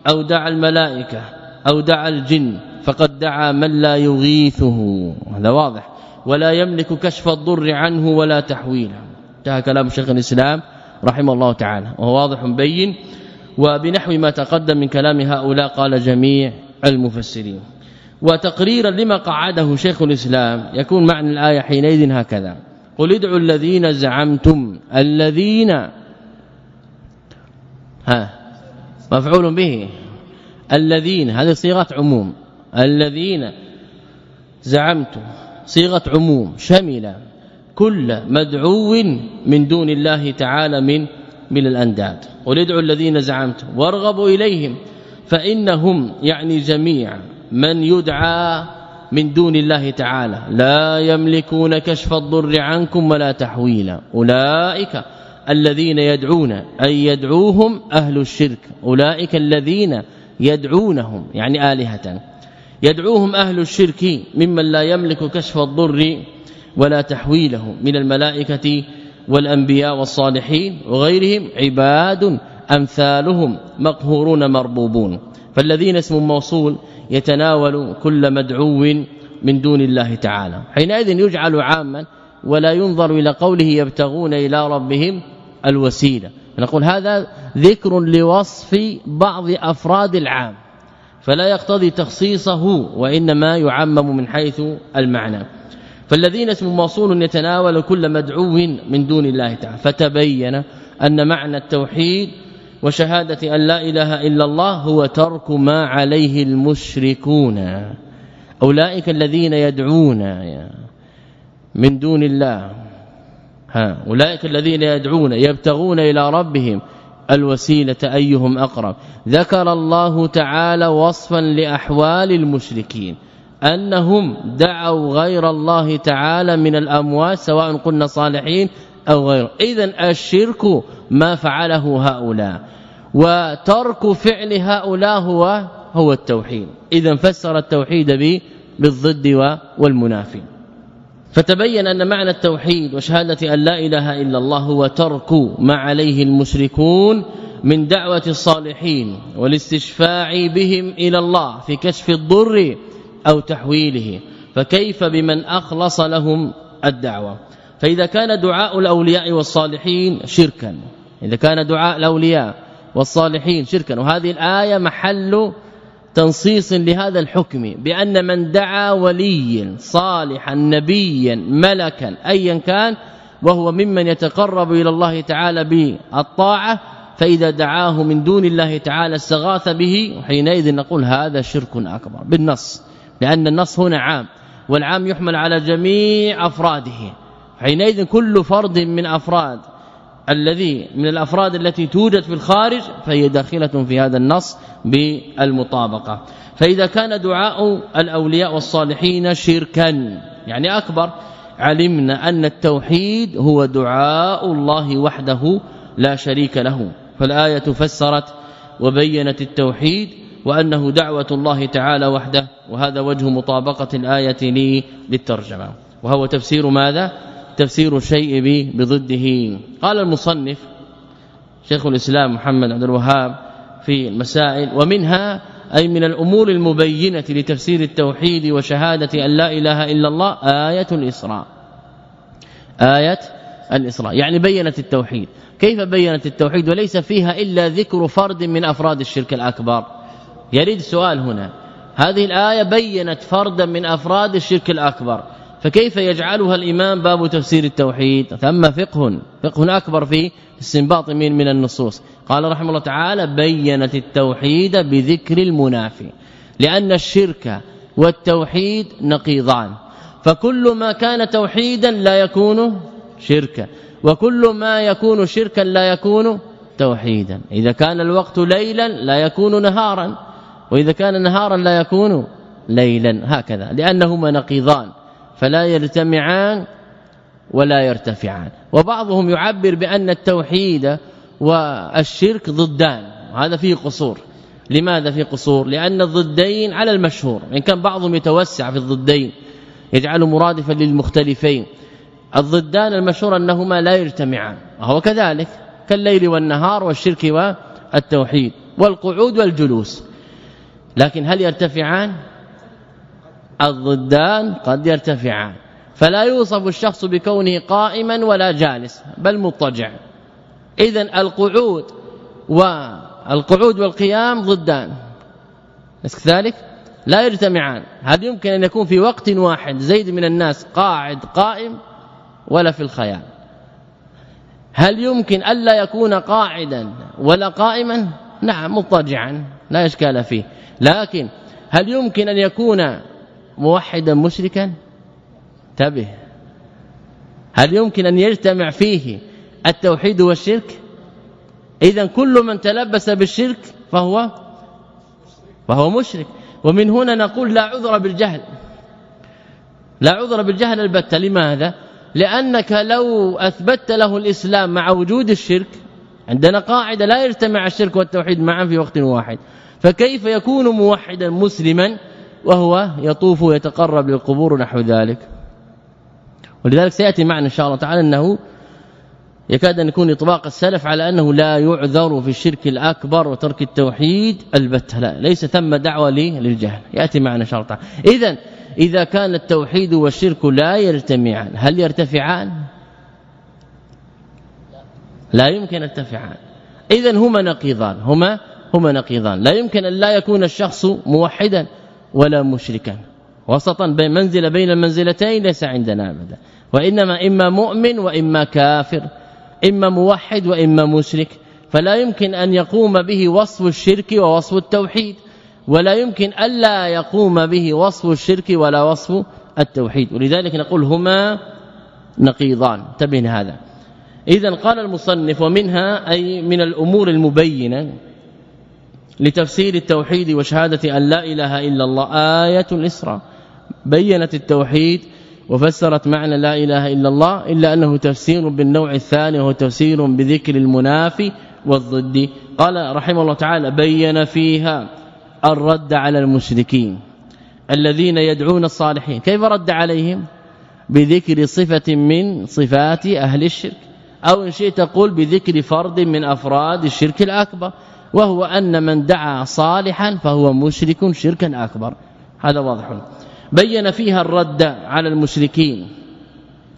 أو دعا الملائكة أو دعا الجن فقد دعا من لا يغيثه. هذا واضح. ولا يملك كشف الضر عنه ولا تحويله. انتهى كلام شيخ الإسلام رحمه الله تعالى. وهو واضح بين. وبنحو ما تقدم من كلام هؤلاء قال جميع المفسرين. وتقريرا لما قعده شيخ الإسلام. يكون معنى الآية حينئذ هكذا. قل ادعوا الذين زعمتم الذين ها مفعول به. الذين هذه صيغة عموم. الذين زعمتم صيغة عموم شمل كل مدعو من دون الله تعالى من من الأنداد. قل ادعوا الذين زعمتم وارغبوا إليهم فإنهم يعني جميع من يدعى من دون الله تعالى. لا يملكون كشف الضر عنكم ولا تحويلا. أولئك الذين يدعون أي يدعوهم أهل الشرك. أولئك الذين يدعونهم يعني آلهة. يدعوهم أهل الشرك ممن لا يملك كشف الضر ولا تحويله. من الملائكة والأنبياء والصالحين وغيرهم عباد أمثالهم مقهورون مربوبون. فالذين اسم موصول يتناول كل مدعو من دون الله تعالى. حينئذ يجعل عاما ولا ينظر إلى قوله يبتغون إلى ربهم الوسيلة. نقول هذا ذكر لوصف بعض أفراد العام. فلا يقتضي تخصيصه وإنما يعمم من حيث المعنى. فالذين اسم موصول يتناول كل مدعو من دون الله تعالى. فتبين أن معنى التوحيد وشهادة أن لا إله إلا الله هو ترك ما عليه المشركون. أولئك الذين يدعون من دون الله. ها أولئك الذين يدعون يبتغون إلى ربهم الوسيلة أيهم أقرب. ذكر الله تعالى وصفا لأحوال المشركين أنهم دعوا غير الله تعالى من الأموات سواء قلنا صالحين أو غيره اذا الشرك ما فعله هؤلاء. وترك فعل هؤلاء هو هو التوحيد. اذا فسر التوحيد بالضد والمنافي. فتبين أن معنى التوحيد وشهادة أن لا إله إلا الله هو ترك ما عليه المشركون من دعوة الصالحين والاستشفاع بهم إلى الله في كشف الضر أو تحويله. فكيف بمن أخلص لهم الدعوة؟ فإذا كان دعاء الأولياء والصالحين شركا. إذا كان دعاء الأولياء والصالحين شركا. وهذه الآية محل تنصيص لهذا الحكم بأن من دعا وليا صالحا نبيا ملكا ايا كان وهو ممن يتقرب إلى الله تعالى بالطاعة فإذا دعاه من دون الله تعالى استغاث به حينئذ نقول هذا شرك أكبر. بالنص لأن النص هنا عام والعام يحمل على جميع أفراده. حينئذ كل فرد من أفراد الذي من الأفراد التي توجد في الخارج فهي داخلة في هذا النص بالمطابقة. فإذا كان دعاء الأولياء والصالحين شركا يعني أكبر علمنا أن التوحيد هو دعاء الله وحده لا شريك له. فالآية فسرت وبينت التوحيد وأنه دعوة الله تعالى وحده وهذا وجه مطابقة الآية للترجمه وهو تفسير ماذا؟ تفسير الشيء بضده. قال المصنف شيخ الإسلام محمد عبد الوهاب في المسائل ومنها أي من الأمور المبينة لتفسير التوحيد وشهادة أن لا إله إلا الله آية الإسراء. آية الإسراء يعني بينت التوحيد. كيف بينت التوحيد؟ وليس فيها إلا ذكر فرد من أفراد الشرك الأكبر. يريد السؤال هنا. هذه الآية بينت فردا من أفراد الشرك الأكبر. فكيف يجعلها الإمام باب تفسير التوحيد؟ ثم فقه فقه أكبر في استنباط من من النصوص. قال رحمه الله تعالى بينت التوحيد بذكر المنافي لأن الشرك والتوحيد نقيضان. فكل ما كان توحيدا لا يكون شركا وكل ما يكون شركا لا يكون توحيدا. إذا كان الوقت ليلا لا يكون نهارا وإذا كان نهارا لا يكون ليلا. هكذا لأنهما نقيضان. فلا يجتمعان ولا يرتفعان. وبعضهم يعبر بأن التوحيد والشرك ضدان وهذا فيه قصور. لماذا في قصور؟ لأن الضدين على المشهور. إن كان بعضهم يتوسع في الضدين يجعل مرادفا للمختلفين. الضدان المشهور أنهما لا يجتمعان وهو كذلك كالليل والنهار والشرك والتوحيد والقعود والجلوس. لكن هل يرتفعان؟ الضدان قد يرتفعان. فلا يوصف الشخص بكونه قائما ولا جالس بل مضطجع. اذا القعود والقعود والقيام ضدان. كذلك؟ لا يجتمعان. هل يمكن أن يكون في وقت واحد زيد من الناس قاعد قائم ولا في الخيال؟ هل يمكن ألا يكون قاعدا ولا قائما؟ نعم مضطجعا لا إشكال فيه. لكن هل يمكن أن يكون موحدا مشركا؟ انتبه. هل يمكن أن يجتمع فيه التوحيد والشرك؟ اذا كل من تلبس بالشرك فهو فهو مشرك. ومن هنا نقول لا عذر بالجهل. لا عذر بالجهل البتة. لماذا؟ لأنك لو أثبتت له الإسلام مع وجود الشرك عندنا قاعدة لا يجتمع الشرك والتوحيد معا في وقت واحد. فكيف يكون موحدا مسلما؟ وهو يطوف ويتقرب للقبور نحو ذلك. ولذلك سيأتي معنا إن شاء الله تعالى أنه يكاد أن يكون إطباق السلف على أنه لا يعذر في الشرك الأكبر وترك التوحيد البتة. لا ليس ثم دعوة للجهل. يأتي معنا إن شاء الله تعالى. اذا إذا كان التوحيد والشرك لا يجتمعان هل يرتفعان؟ لا يمكن يرتفعان. اذا هما نقيضان. هما هما نقيضان. لا يمكن أن لا يكون الشخص موحدا. ولا مشركا. وسطا بين منزلة بين المنزلتين ليس عندنا ابدا. وإنما إما مؤمن وإما كافر. إما موحد وإما مشرك. فلا يمكن أن يقوم به وصف الشرك ووصف التوحيد. ولا يمكن ألا يقوم به وصف الشرك ولا وصف التوحيد. ولذلك نقول هما نقيضان. تبين هذا اذا قال المصنف ومنها أي من الأمور المبينة. لتفسير التوحيد وشهادة أن لا إله إلا الله آية الاسراء بينت التوحيد وفسرت معنى لا إله إلا الله إلا أنه تفسير بالنوع الثاني وهو تفسير بذكر المنافي والضد. قال رحمه الله تعالى بين فيها الرد على المشركين الذين يدعون الصالحين. كيف رد عليهم؟ بذكر صفة من صفات أهل الشرك أو إن شئت تقول بذكر فرد من أفراد الشرك الأكبر. وهو أن من دعا صالحا فهو مشرك شركا أكبر. هذا واضح. بين فيها الرد على المشركين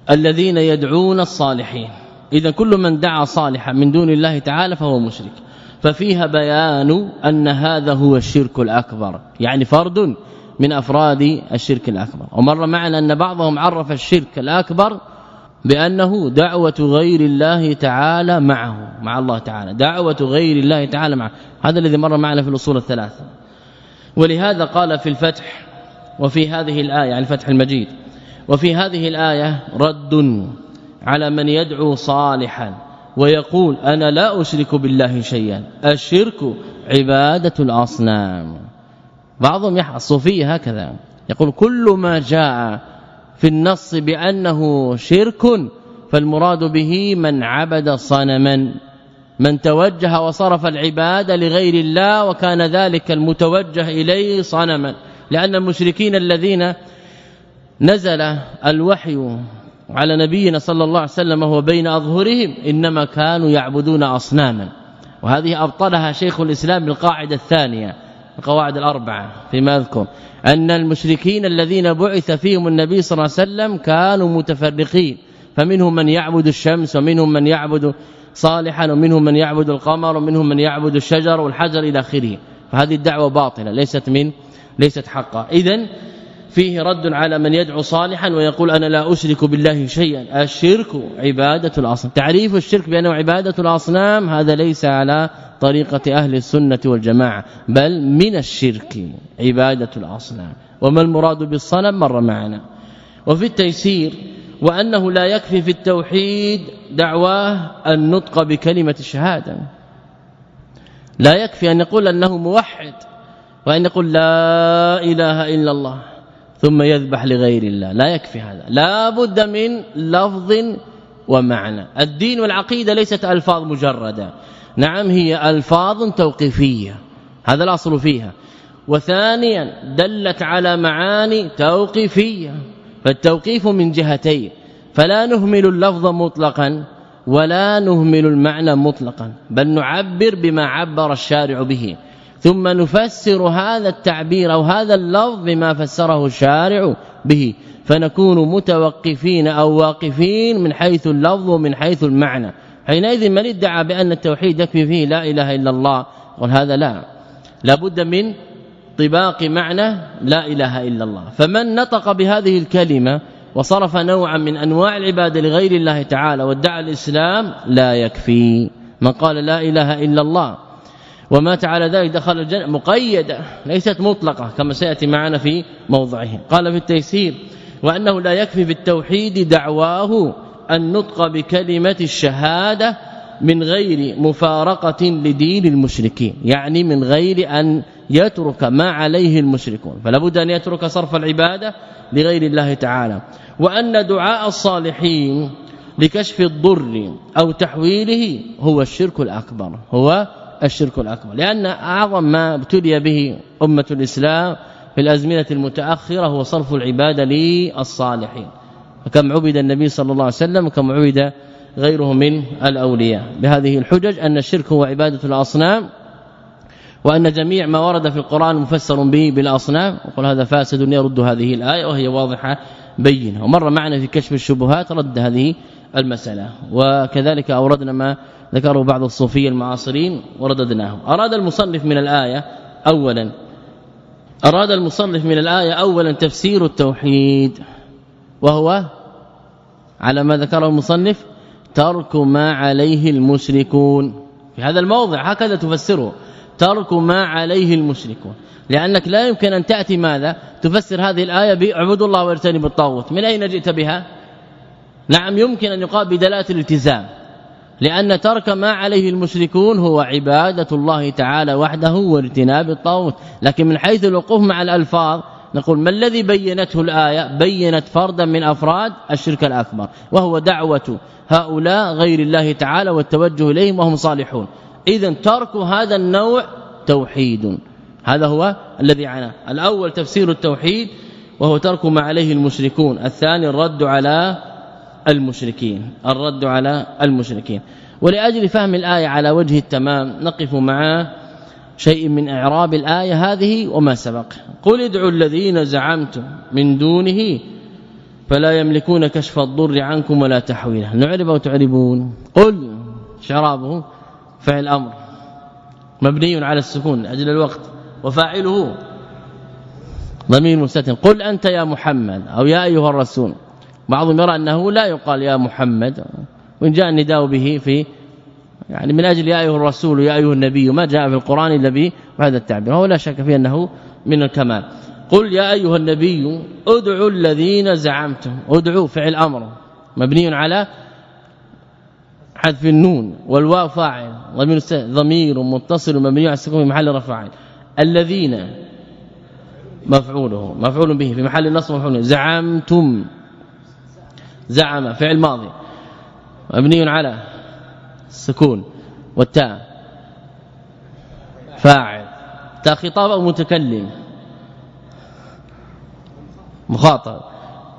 الذين يدعون الصالحين. إذا كل من دعا صالحا من دون الله تعالى فهو مشرك. ففيها بيان أن هذا هو الشرك الأكبر. يعني فرد من أفراد الشرك الأكبر. ومر معنا أن بعضهم عرف الشرك الأكبر بأنه دعوة غير الله تعالى معه مع الله تعالى. دعوة غير الله تعالى معه. هذا الذي مر معنا في الأصول الثلاثة. ولهذا قال في الفتح وفي هذه الآية يعني الفتح المجيد وفي هذه الآية رد على من يدعو صالحا ويقول أنا لا أشرك بالله شيئا الشرك عبادة الأصنام. بعضهم يحص فيه هكذا. يقول كل ما جاء في النص بأنه شرك فالمراد به من عبد صنما. من توجه وصرف العبادة لغير الله وكان ذلك المتوجه إليه صنما. لأن المشركين الذين نزل الوحي على نبينا صلى الله عليه وسلم وهو بين أظهرهم إنما كانوا يعبدون أصناما. وهذه أبطلها شيخ الإسلام بالقاعدة الثانية. القواعد الأربعة فيما أذكر. أن المشركين الذين بعث فيهم النبي صلى الله عليه وسلم كانوا متفرقين. فمنهم من يعبد الشمس ومنهم من يعبد صالحا ومنهم من يعبد القمر ومنهم من يعبد الشجر والحجر إلى آخره. فهذه الدعوة باطلة ليست من ليست حقا. اذا فيه رد على من يدعو صالحا ويقول أنا لا أشرك بالله شيئا. الشرك عبادة الأصنام. تعريف الشرك بأنه عبادة الأصنام هذا ليس على طريقة أهل السنة والجماعة بل من الشرك عبادة الأصنام. وما المراد بالصنم؟ مر معنا. وفي التيسير وأنه لا يكفي في التوحيد دعواه النطق بكلمة الشهادة. لا يكفي أن يقول أنه موحد وأن يقول لا إله إلا الله. ثم يذبح لغير الله. لا يكفي هذا. لا بد من لفظ ومعنى. الدين والعقيدة ليست ألفاظ مجردة. نعم هي ألفاظ توقيفية. هذا الأصل فيها. وثانيا دلت على معاني توقيفية. فالتوقيف من جهتين. فلا نهمل اللفظ مطلقا ولا نهمل المعنى مطلقا. بل نعبر بما عبر الشارع به. ثم نفسر هذا التعبير أو هذا اللفظ بما فسره الشارع به. فنكون متوقفين أو واقفين من حيث اللفظ ومن حيث المعنى. حينئذ من ادعى بأن التوحيد يكفي فيه لا إله إلا الله. قال هذا لا. لابد من طباق معنى لا إله إلا الله. فمن نطق بهذه الكلمة وصرف نوعا من أنواع العبادة لغير الله تعالى وادعى الإسلام لا يكفي. من قال لا إله إلا الله ومات على ذلك دخل الجنة مقيدة ليست مطلقة كما سيأتي معنا في موضعه. قال في التيسير وأنه لا يكفي في التوحيد دعواه النطق بكلمة الشهادة من غير مفارقة لدين المشركين يعني من غير أن يترك ما عليه المشركون فلا بد أن يترك صرف العبادة لغير الله تعالى. وأن دعاء الصالحين لكشف الضر أو تحويله هو الشرك الأكبر هو الشرك الأكبر. لأن أعظم ما ابتلي به أمة الإسلام في الأزمنة المتأخرة هو صرف العبادة للصالحين. كم عبد النبي صلى الله عليه وسلم وكم عبد غيره من الأولياء. بهذه الحجج أن الشرك هو عبادة الأصنام وأن جميع ما ورد في القرآن مفسر به بالأصنام. وقال هذا فاسد يرد هذه الآية وهي واضحة بينة. ومر معنا في كشف الشبهات رد هذه المسألة. وكذلك أوردنا ما ذكره بعض الصوفيه المعاصرين ورددناه. أراد المصنف من الآية اولا أراد المصنف من الآية اولا تفسير التوحيد وهو على ما ذكره المصنف ترك ما عليه المشركون. في هذا الموضع هكذا تفسره ترك ما عليه المشركون. لأنك لا يمكن أن تأتي ماذا؟ تفسر هذه الآية باعبدوا الله واجتنبوا الطاغوت من أين جئت بها؟ نعم يمكن أن يقال بدلالة الالتزام. لأن ترك ما عليه المشركون هو عبادة الله تعالى وحده واجتناب الطاغوت. لكن من حيث الوقوف مع الألفاظ نقول ما الذي بينته الآية؟ بينت فردا من أفراد الشرك الأكبر وهو دعوة هؤلاء غير الله تعالى والتوجه إليهم وهم صالحون. اذا ترك هذا النوع توحيد. هذا هو الذي عناه الأول تفسير التوحيد وهو ترك ما عليه المشركون. الثاني الرد على المشركين الرد على المشركين. ولأجل فهم الآية على وجه التمام نقف مع شيء من إعراب الآية هذه وما سبق. قل ادعوا الذين زعمتم من دونه فلا يملكون كشف الضر عنكم ولا تحويله. نعرب أو تعربون؟ قل شرابه فعل أمر. مبني على السكون أجل الوقت. وفاعله ضمير مستتر. قل أنت يا محمد أو يا أيها الرسول. بعضهم يرى أنه لا يقال يا محمد وإن جاء النداء به في يعني من أجل يا أيها الرسول يا أيها النبي ما جاء في القرآن إلا بهذا التعبير هو لا شك في أنه من الكمال. قل يا أيها النبي ادعوا الذين زعمتم ادعوا فعل أمر مبني على حذف النون والواو فاعل ضمير ضمير متصل مبني على السكون في محل رفع الذين مفعوله مفعول به في محل نصب مفعول زعمتم. زعم فعل ماضي. مبني على السكون والتاء. فاعل. تاء خطاب أو متكلم. مخاطب.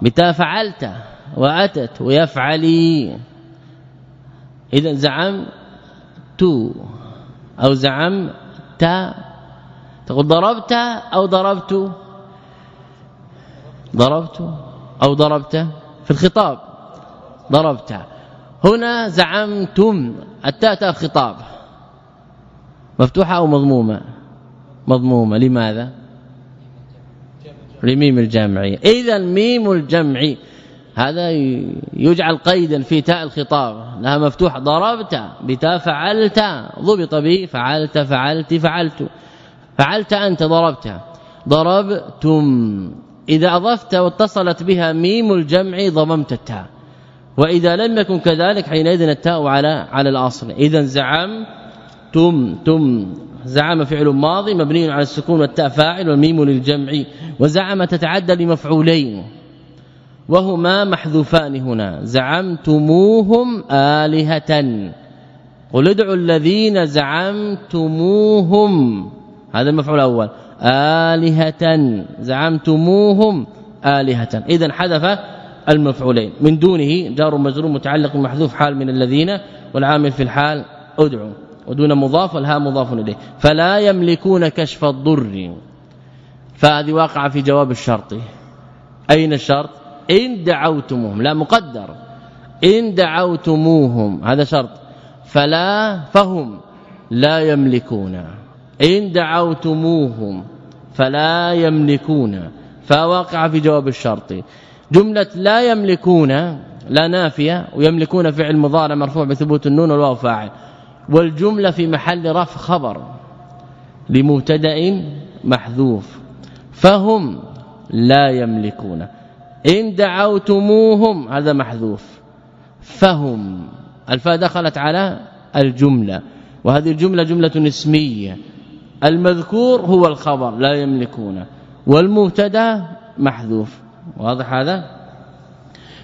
بتا فعلت وأتت ويفعلي. اذا زعم تو أو زعم تا تقول ضربت أو ضربت. ضربت أو ضربت. في الخطاب. ضربت. هنا زعمتم التاء الخطاب مفتوحة أو مضمومة؟ مضمومة. لماذا؟ لميم الجمعيه اذا ميم الجمع هذا يجعل قيدا في تاء الخطاب. لها مفتوح ضربت بتاء فعلت. ضبط به. فعلت فعلت فعلت. فعلت أنت. ضربت. ضربتم. إذا أضفت واتصلت بها ميم الجمع ضممت التاء. وإذا لم يكن كذلك حينئذ التاء على على الأصل. اذا زعم تم تم. زعم فعل ماضي مبني على السكون والتاء فاعل والميم للجمع. وزعم تتعدى لمفعولين. وهما محذوفان هنا. زعمتموهم آلهة. قل ادعوا الذين زعمتموهم. هذا المفعول الأول. آلهة زعمتموهم آلهة. اذا حذف المفعولين. من دونه جار مجرور متعلق محذوف حال من الذين والعامل في الحال ادعوا ودون مضاف والها مضاف إليه. فلا يملكون كشف الضر. فهذه واقعة في جواب الشرط. أين الشرط؟ إن دعوتموهم. لا مقدر. إن دعوتموهم. هذا شرط. فلا فهم. لا يملكون. إن دعوتموهم. فلا يملكون. فوقع في جواب الشرط. جملة لا يملكون لا نافية ويملكون فعل مضارع مرفوع بثبوت النون والواو فاعل. والجملة في محل رفع خبر لمبتدأ محذوف. فهم لا يملكون. إن دعوتموهم هذا محذوف. فهم الفاء دخلت على الجملة. وهذه الجملة جملة اسمية. المذكور هو الخبر لا يملكون والمبتدا محذوف. واضح هذا؟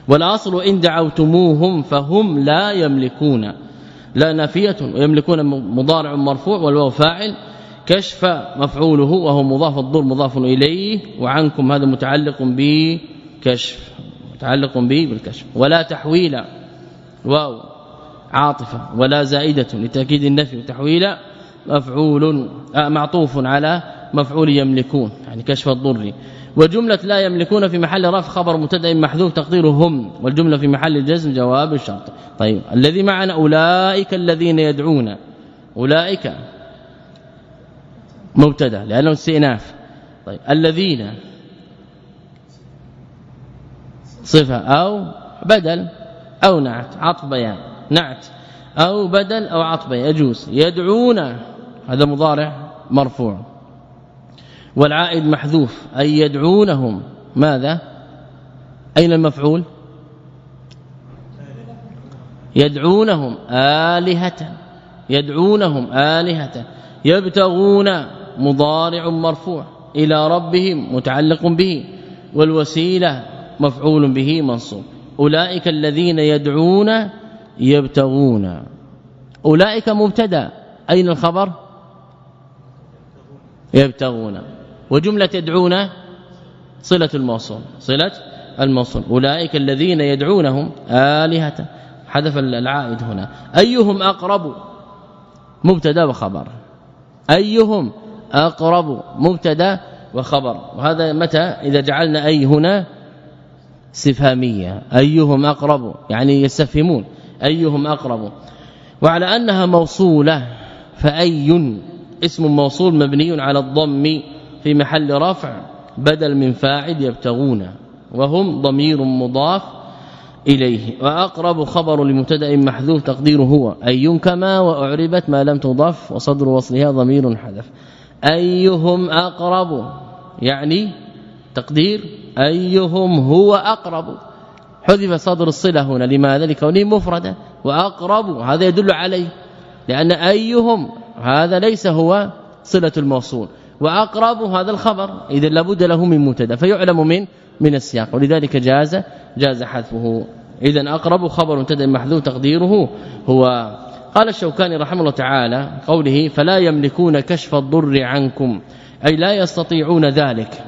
والأصل إن دعوتموهم فهم لا يملكون. لا نافية ويملكون مضارع مرفوع والواو فاعل. كشف مفعوله وهو مضاف الضر مضاف إليه وعنكم هذا متعلق بكشف متعلق به بالكشف. ولا تحويل. واو. عاطفة. ولا زائدة. لتأكيد النفي. تحويلا مفعول آه، معطوف على مفعول يملكون يعني كشف الضر. وجملة لا يملكون في محل رفع خبر مبتدأ محذوف تقديره هم والجملة في محل الجزم جواب الشرط. طيب الذي معنا أولئك الذين يدعون أولئك مبتدأ لأنه استئناف. طيب الذين صفة أو بدل أو نعت عطف بيان نعت أو بدل أو عطف يجوز. يدعون هذا مضارع مرفوع. والعائد محذوف أي يدعونهم. ماذا؟ أين المفعول؟ يدعونهم آلهة. يدعونهم آلهة. يبتغون مضارع مرفوع إلى ربهم متعلق به. والوسيلة مفعول به منصوب. أولئك الذين يدعون يبتغون. أولئك مبتدا. أين الخبر؟ يبتغون. وجملة يدعون صلة الموصول. صلة الموصول. أولئك الذين يدعونهم آلهة. حذف العائد هنا. أيهم أقرب مبتدأ وخبر؟ أيهم أقرب مبتدأ وخبر؟ وهذا متى؟ إذا جعلنا أي هنا استفهامية. أيهم أقرب؟ يعني يستفهمون. أيهم أقرب؟ وعلى أنها موصولة فأي اسم موصول مبني على الضم في محل رفع بدل من فاعل يبتغون وهم ضمير مضاف إليه. وأقرب خبر لمبتدأ محذوف تقديره هو أي كما وأعربت ما لم تضف وصدر وصلها ضمير حذف. أيهم أقرب؟ يعني تقدير أيهم هو أقرب. حذف صدر الصلة هنا لماذا؟ لكونه مفردا وأقرب هذا يدل عليه لأن أيهم هذا ليس هو صلة الموصول. وأقرب هذا الخبر إذا لابد له من مبتدا فيعلم من من السياق. ولذلك جاز جاز حذفه. اذا أقرب خبر مبتدا محذوف تقديره هو قال الشوكاني رحمه الله تعالى قوله فلا يملكون كشف الضر عنكم. أي لا يستطيعون ذلك.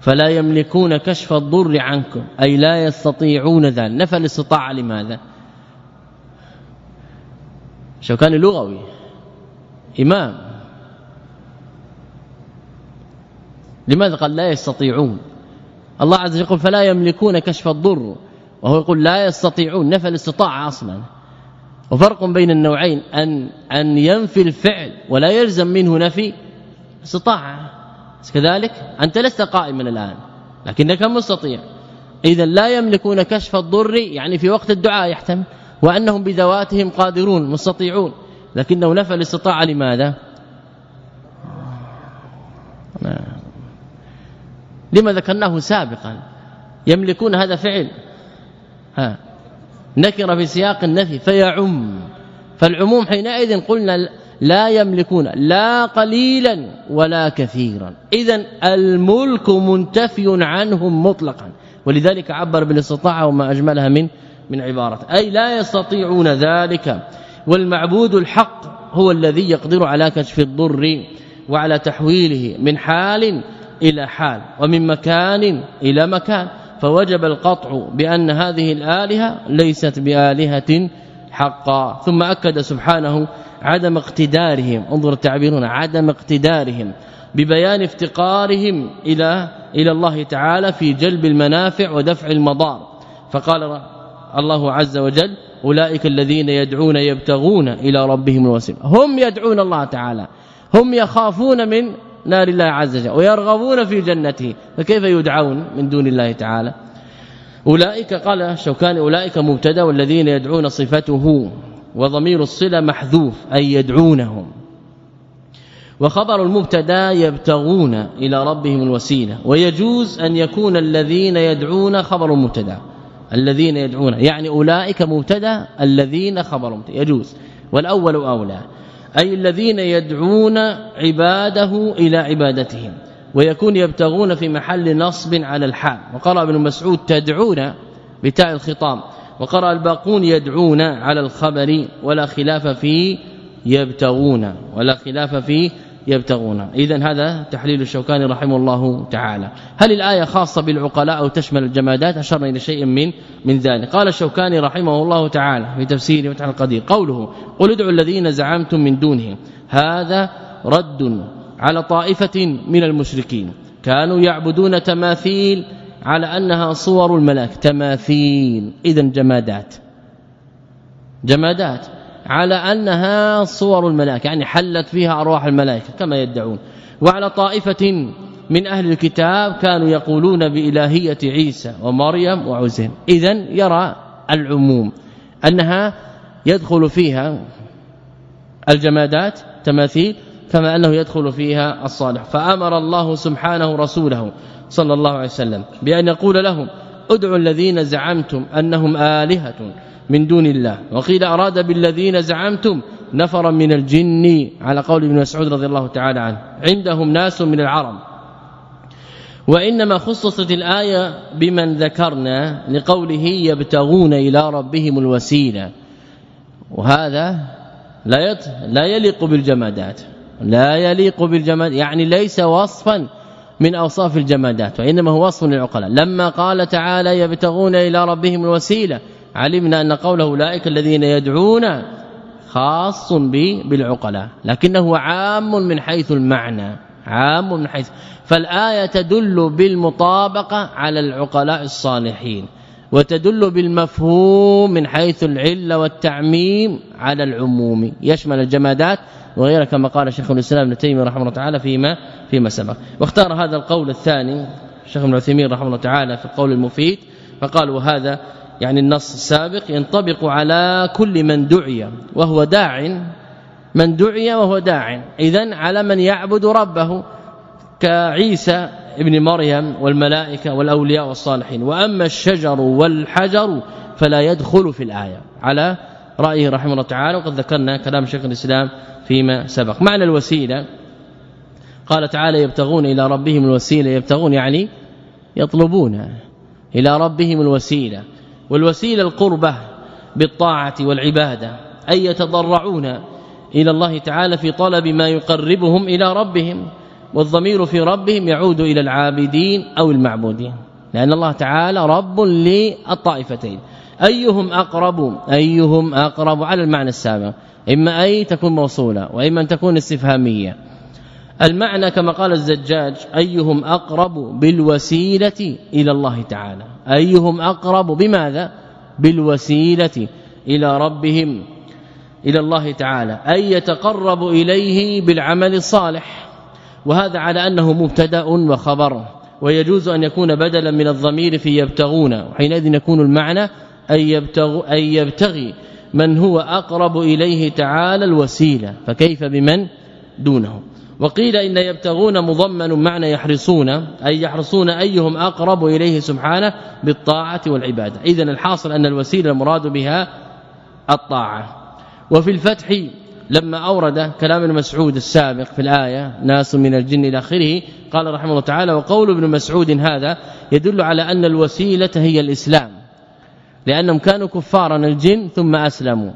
فلا يملكون كشف الضر عنكم. أي لا يستطيعون ذلك. نفى الاستطاعة لماذا؟ شوكاني لغوي. إمام. لماذا قال لا يستطيعون؟ الله عز وجل يقول فلا يملكون كشف الضر. وهو يقول لا يستطيعون نفى الاستطاعة أصلا. وفرق بين النوعين أن أن ينفي الفعل ولا يلزم منه نفي استطاعة. كذلك أنت لست قائما الآن لكنك مستطيع. اذا لا يملكون كشف الضر يعني في وقت الدعاء يحتمل وأنهم بذواتهم قادرون مستطيعون. لكنه نفى الاستطاعه لماذا؟ لما ذكرناه سابقا يملكون هذا فعل. ها. نكر في سياق النفي فيعم. فالعموم حينئذ قلنا لا يملكون لا قليلا ولا كثيرا. اذا الملك منتفي عنهم مطلقا. ولذلك عبر بالاستطاعة وما أجملها من من عبارة. أي لا يستطيعون ذلك. والمعبود الحق هو الذي يقدر على كشف الضر وعلى تحويله من حال إلى حال ومن مكان إلى مكان. فوجب القطع بأن هذه الآلهة ليست بآلهة حقا. ثم أكد سبحانه عدم اقتدارهم. انظر التعبير هنا عدم اقتدارهم ببيان افتقارهم إلى إلى الله تعالى في جلب المنافع ودفع المضار. فقال الله عز وجل أولئك الذين يدعون يبتغون إلى ربهم الوسيلة. هم يدعون الله تعالى. هم يخافون من نار الله عز وجل ويرغبون في جنته. فكيف يدعون من دون الله تعالى؟ أولئك قال شوكان أولئك مبتدأ والذين يدعون صفته وضمير الصلة محذوف أي يدعونهم. وخبر المبتدأ يبتغون إلى ربهم الوسيلة. ويجوز أن يكون الذين يدعون خبر المبتدأ. الذين يدعون يعني أولئك مبتدأ الذين خبر يجوز. والأول أولى أي الذين يدعون عباده إلى عبادتهم ويكون يبتغون في محل نصب على الحال. وقرأ ابن مسعود تدعون بتاء الخطاب. وقرأ الباقون يدعون على الخبر ولا خلاف في يبتغون ولا خلاف في يبتغون. اذا هذا تحليل الشوكاني رحمه الله تعالى. هل الآية خاصة بالعقلاء أو تشمل الجمادات؟ أشرنا إلى شيء من من ذلك. قال الشوكاني رحمه الله تعالى في تفسير فتح القدير قوله قل ادعوا الذين زعمتم من دونه هذا رد على طائفة من المشركين. كانوا يعبدون تماثيل على أنها صور الملاك تماثيل. اذا جمادات. جمادات. على أنها صور الملائكة يعني حلت فيها أرواح الملائكة كما يدعون. وعلى طائفة من أهل الكتاب كانوا يقولون بإلهية عيسى ومريم وعزير. اذا يرى العموم أنها يدخل فيها الجمادات تماثيل كما أنه يدخل فيها الصالح. فأمر الله سبحانه رسوله صلى الله عليه وسلم بأن يقول لهم ادعوا الذين زعمتم أنهم آلهة من دون الله. وقيل أراد بالذين زعمتم نفرا من الجن على قول ابن مسعود رضي الله تعالى عنه. عندهم ناس من العرب. وإنما خصصت الآية بمن ذكرنا لقوله يبتغون إلى ربهم الوسيلة. وهذا لا لا يليق بالجمادات. لا يليق بالجماد يعني ليس وصفا من أوصاف الجمادات وإنما هو وصف للعقلاء. لما قال تعالى يبتغون إلى ربهم الوسيلة علمنا أن قوله أولئك الذين يدعون خاص بالعقلاء لكنه عام من حيث المعنى عام من حيث فالآية تدل بالمطابقة على العقلاء الصالحين وتدل بالمفهوم من حيث العلة والتعميم على العموم يشمل الجمادات وغيرها كما قال شيخ الإسلام ابن تيمية رحمه الله تعالى فيما فيما سبق. واختار هذا القول الثاني شيخ ابن عثيمين رحمه الله تعالى في القول المفيد فقال وهذا يعني النص السابق ينطبق على كل من دعي وهو داع. من دعي وهو داع. اذا على من يعبد ربه كعيسى ابن مريم والملائكة والأولياء والصالحين. وأما الشجر والحجر فلا يدخل في الآية. على رأيه رحمه الله تعالى وقد ذكرنا كلام شيخ الإسلام فيما سبق. معنى الوسيلة قال تعالى يبتغون إلى ربهم الوسيلة. يبتغون يعني يطلبون إلى ربهم الوسيلة. والوسيلة القربة بالطاعة والعبادة اي يتضرعون إلى الله تعالى في طلب ما يقربهم إلى ربهم والضمير في ربهم يعود إلى العابدين أو المعبودين. لأن الله تعالى رب للطائفتين. أيهم أقرب؟ أيهم أقرب على المعنى السابق. إما أي تكون موصولة وإما أن تكون استفهامية. المعنى كما قال الزجاج أيهم أقرب بالوسيلة إلى الله تعالى؟ أيهم أقرب بماذا؟ بالوسيلة إلى ربهم إلى الله تعالى أي يتقرب إليه بالعمل الصالح. وهذا على أنه مبتدأ وخبر ويجوز أن يكون بدلا من الضمير في يبتغون وحينئذ يكون المعنى أي يبتغ أي يبتغي من هو أقرب إليه تعالى الوسيلة فكيف بمن؟ دونه. وقيل إن يبتغون مضمن معنى يحرصون أي يحرصون أيهم أقرب إليه سبحانه بالطاعة والعبادة. اذا الحاصل أن الوسيلة المراد بها الطاعة. وفي الفتح لما أورد كلام ابن مسعود السابق في الآية ناس من الجن إلى آخره قال رحمه الله تعالى وقول ابن مسعود هذا يدل على أن الوسيلة هي الإسلام لأنهم كانوا كفارا الجن ثم أسلموا.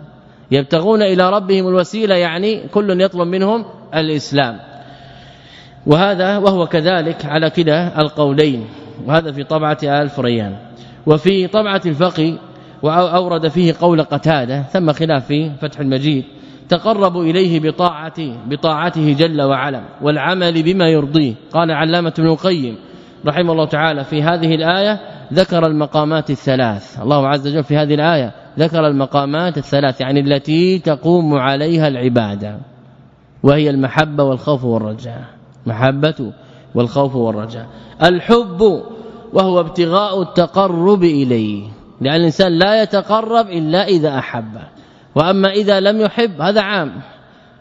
يبتغون إلى ربهم الوسيلة يعني كل يطلب منهم الإسلام. وهذا وهو كذلك على كلا القولين وهذا في طبعة آل فريان. وفي طبعة الفقي وأورد فيه قول قتادة ثم خلاف في فتح المجيد تقرب إليه بطاعته بطاعته جل وعلا والعمل بما يرضيه. قال علامة ابن القيم رحمه الله تعالى في هذه الآية ذكر المقامات الثلاث. الله عز وجل في هذه الآية ذكر المقامات الثلاث يعني التي تقوم عليها العبادة وهي المحبة والخوف والرجاء. محبة والخوف والرجاء. الحب وهو ابتغاء التقرب إليه. لأن الإنسان لا يتقرب إلا إذا أحب. وأما إذا لم يحب هذا عام.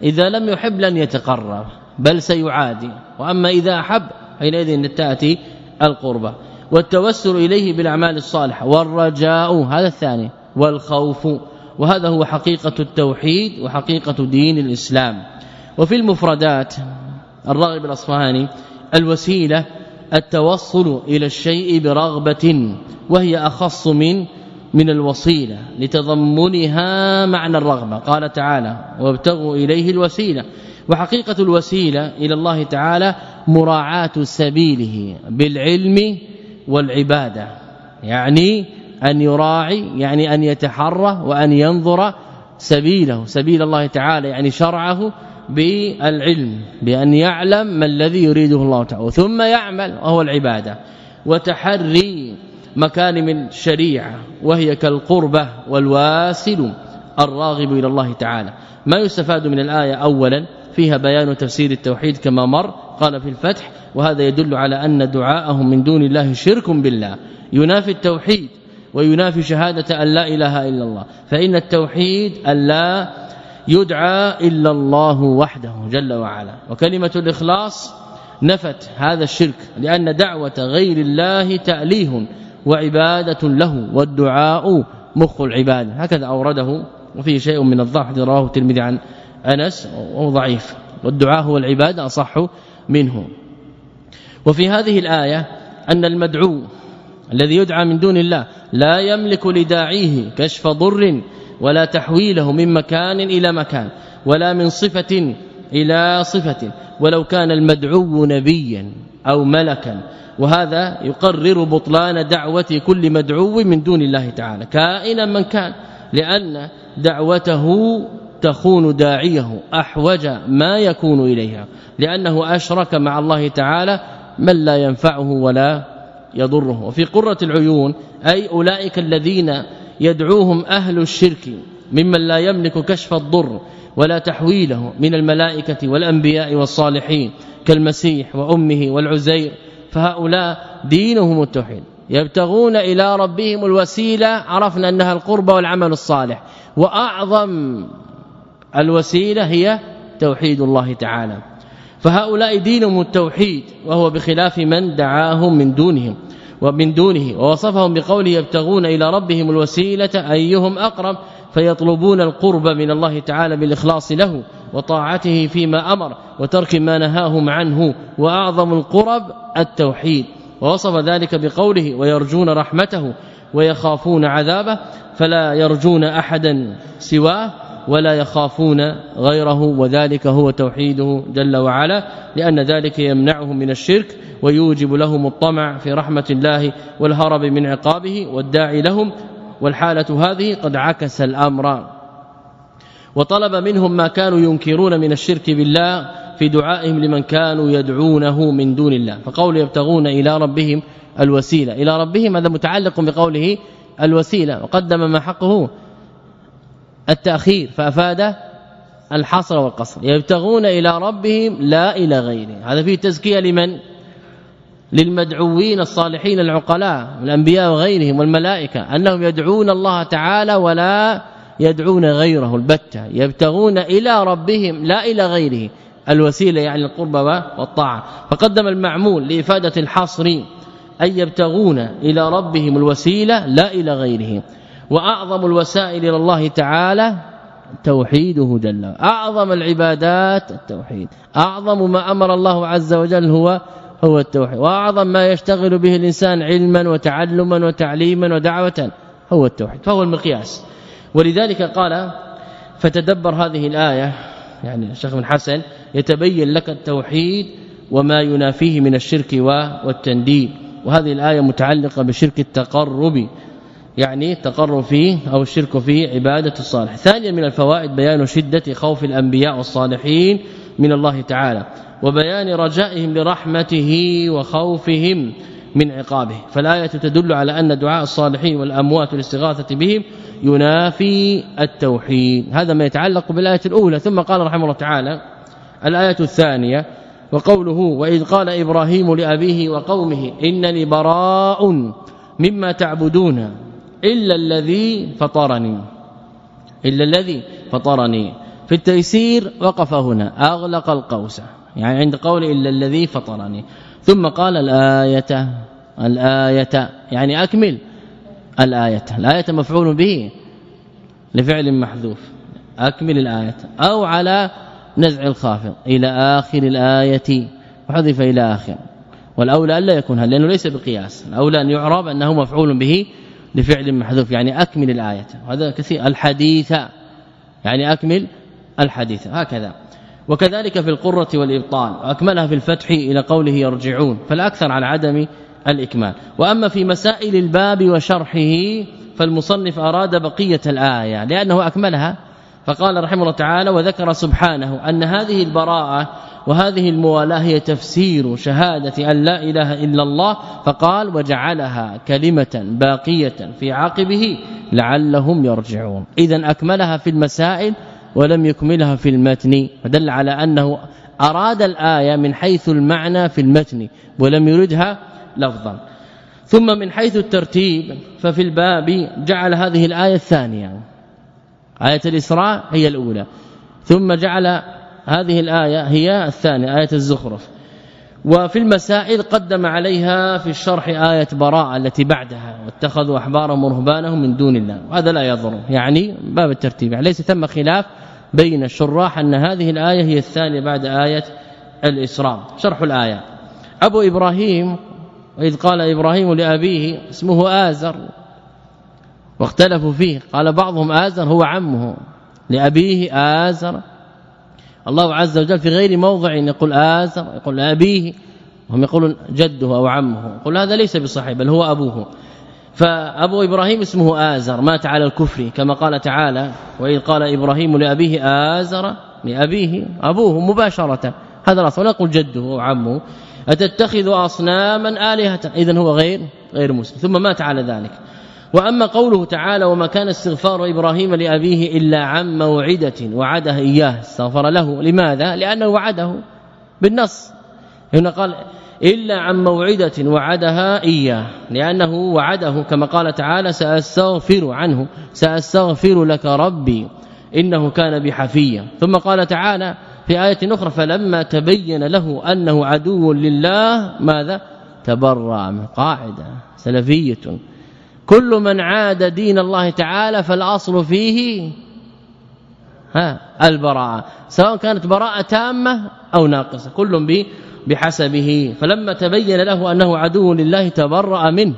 إذا لم يحب لن يتقرب بل سيعادي. وأما إذا أحب حينئذ تأتي القربة. والتوسل إليه بالأعمال الصالحة. والرجاء هذا الثاني. والخوف وهذا هو حقيقة التوحيد وحقيقة دين الإسلام. وفي المفردات الراغب الأصفهاني الوسيلة التوصل إلى الشيء برغبة وهي أخص من من الوسيلة لتضمنها معنى الرغبة. قال تعالى وابتغوا إليه الوسيلة وحقيقة الوسيلة إلى الله تعالى مراعاة سبيله بالعلم والعبادة. يعني أن يراعي يعني أن يتحرى وأن ينظر سبيله. سبيل الله تعالى يعني شرعه بالعلم بأن يعلم ما الذي يريده الله تعالى ثم يعمل وهو العبادة. وتحري مكان من شريعة وهي كالقربة والواسل الراغب إلى الله تعالى. ما يستفاد من الآية اولا؟ فيها بيان تفسير التوحيد كما مر قال في الفتح وهذا يدل على أن دعاءهم من دون الله شرك بالله. ينافي التوحيد وينافي شهادة أن لا إله إلا الله. فإن التوحيد أن لا يدعى إلا الله وحده جل وعلا. وكلمة الإخلاص نفت هذا الشرك لأن دعوة غير الله تأليه وعبادة له والدعاء مخ العباده هكذا أورده وفيه شيء من الضعف رواه الترمذي عن أنس وهو ضعيف. والدعاء هو العبادة أصح منه. وفي هذه الآية أن المدعو الذي يدعى من دون الله لا يملك لداعيه كشف ضر ولا تحويله من مكان إلى مكان ولا من صفة إلى صفة ولو كان المدعو نبيا أو ملكا. وهذا يقرر بطلان دعوة كل مدعو من دون الله تعالى. كائنا من كان لأن دعوته تخون داعيه أحوج ما يكون إليها. لأنه أشرك مع الله تعالى من لا ينفعه ولا يضره. وفي قرة العيون أي أولئك الذين يدعوهم أهل الشرك ممن لا يملك كشف الضر ولا تحويله من الملائكة والأنبياء والصالحين كالمسيح وأمه والعزير. فهؤلاء دينهم التوحيد. يبتغون إلى ربهم الوسيلة عرفنا أنها القرب والعمل الصالح. وأعظم الوسيلة هي توحيد الله تعالى. فهؤلاء دينهم التوحيد وهو بخلاف من دعاهم من دونهم. ومن دونه ووصفهم بقوله يبتغون إلى ربهم الوسيلة أيهم أقرب فيطلبون القرب من الله تعالى بالإخلاص له وطاعته فيما أمر وترك ما نهاهم عنه وأعظم القرب التوحيد. ووصف ذلك بقوله ويرجون رحمته ويخافون عذابه فلا يرجون أحدا سواه ولا يخافون غيره وذلك هو توحيده جل وعلا لأن ذلك يمنعهم من الشرك ويوجب لهم الطمع في رحمة الله والهرب من عقابه والداعي لهم والحالة هذه قد عكس الأمر. وطلب منهم ما كانوا ينكرون من الشرك بالله في دعائهم لمن كانوا يدعونه من دون الله. فقول يبتغون إلى ربهم الوسيلة. إلى ربهم هذا متعلق بقوله الوسيلة. وقدم ما حقه التأخير فأفاد الحصر والقصر. يبتغون إلى ربهم لا إلى غيره. هذا فيه تزكية لمن؟ للمدعوين الصالحين العقلاء الأنبياء وغيرهم والملائكة أنهم يدعون الله تعالى ولا يدعون غيره البتة. يبتغون إلى ربهم لا إلى غيره. الوسيلة يعني القرب والطاعة. فقدم المعمول لإفادة الحصر أي يبتغون إلى ربهم الوسيلة لا إلى غيره. وأعظم الوسائل إلى الله تعالى توحيده جل أعظم العبادات التوحيد. أعظم ما أمر الله عز وجل هو هو التوحيد. وأعظم ما يشتغل به الإنسان علما وتعلما وتعليما ودعوة هو التوحيد فهو المقياس. ولذلك قال فتدبر هذه الآية يعني الشيخ بن حسن يتبين لك التوحيد وما ينافيه من الشرك والتنديد. وهذه الآية متعلقة بشرك التقرب يعني التقرب فيه أو الشرك فيه عبادة الصالح. ثانيا من الفوائد بيان شدة خوف الأنبياء والصالحين من الله تعالى وبيان رجائهم لرحمته وخوفهم من عقابه. فالآية تدل على أن دعاء الصالحين والأموات والاستغاثة بهم ينافي التوحيد. هذا ما يتعلق بالآية الأولى. ثم قال رحمه الله تعالى الآية الثانية وقوله وإذ قال إبراهيم لأبيه وقومه انني براء مما تعبدون. إلا الذي فطرني. إلا الذي فطرني. في التيسير وقف هنا. أغلق القوس. يعني عند قول إلا الذي فطرني. ثم قال الآية. الآية. يعني أكمل. الآية. الآية مفعول به لفعل محذوف. أكمل الآية. أو على نزع الخافض. إلى آخر الآية. وحذف إلى آخر. والأولى ألا يكون هل لأنه ليس بقياس. الأولى أن يعرب أنه مفعول به لفعل محذوف يعني أكمل الآية. وهذا كثير. الحديث يعني أكمل الحديث. هكذا. وكذلك في القرة والإبطال. وأكملها في الفتح إلى قوله يرجعون. فالأكثر على عدم الإكمال. وأما في مسائل الباب وشرحه فالمصنف أراد بقية الآية لأنه أكملها. فقال رحمه الله تعالى وذكر سبحانه أن هذه البراءة وهذه الموالاة هي تفسير شهادة أن لا إله إلا الله فقال وجعلها كلمة باقية في عقبه لعلهم يرجعون. اذا أكملها في المسائل ولم يكملها في المتن فدل على أنه أراد الآية من حيث المعنى في المتن ولم يردها لفظا. ثم من حيث الترتيب ففي الباب جعل هذه الآية الثانية. آية الإسراء هي الأولى. ثم جعل هذه الآية هي الثانية آية الزخرف. وفي المسائل قدم عليها في الشرح آية براءة التي بعدها واتخذوا أحبارهم ورهبانهم من دون الله. وهذا لا يضر يعني باب الترتيب يعني ليس ثم خلاف بين الشراح أن هذه الآية هي الثانية بعد آية الإسراء. شرح الآية. أبو إبراهيم وإذ قال إبراهيم لأبيه اسمه آزر واختلفوا فيه قال بعضهم آزر هو عمه لأبيه آزر. الله عز وجل في غير موضع يقول آزر يقول أبيه هم يقولون جده أو عمه. قل هذا ليس بصحيح بل هو أبوه. فأبو إبراهيم اسمه آزر مات على الكفر كما قال تعالى وإذ قال إبراهيم لأبيه آزر لأبيه أبوه مباشرة. هذا الأصل. ولا يقول جده أو عمه. أتتخذ أصناما آلهة؟ إذا هو غير غير مسلم. ثم مات على ذلك. وأما قوله تعالى وما كان استغفار إبراهيم لأبيه إلا عن موعدة وعده إياه استغفر له. لماذا؟ لأنه وعده بالنص. هنا قال إلا عن موعدة وعدها إياه لأنه وعده كما قال تعالى سأستغفر عنه سأستغفر لك ربي إنه كان بحفيا ثم قال تعالى في آية أخرى فلما تبين له أنه عدو لله ماذا؟ تبرأ قاعدة سلفية. كل من عاد دين الله تعالى فالأصل فيه ها البراءة سواء كانت براءة تامة أو ناقصة كل به بحسبه. فلما تبين له أنه عدو لله تبرأ منه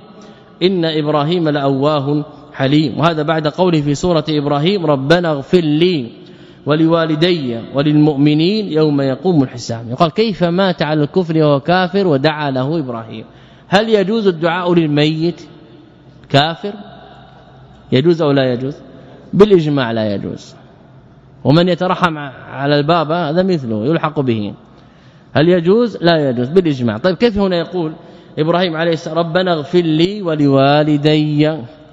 إن إبراهيم لأواه حليم. وهذا بعد قوله في سورة إبراهيم ربنا اغفر لي ولوالدي وللمؤمنين يوم يقوم الحساب. يقال كيف مات على الكفر وهو كافر ودعا له إبراهيم؟ هل يجوز الدعاء للميت؟ كافر يجوز أو لا يجوز؟ بالإجماع لا يجوز. ومن يترحم على الباب هذا مثله يلحق به. هل يجوز؟ لا يجوز بالإجماع. طيب كيف هنا يقول إبراهيم عليه السلام ربنا اغفر لي ولوالدي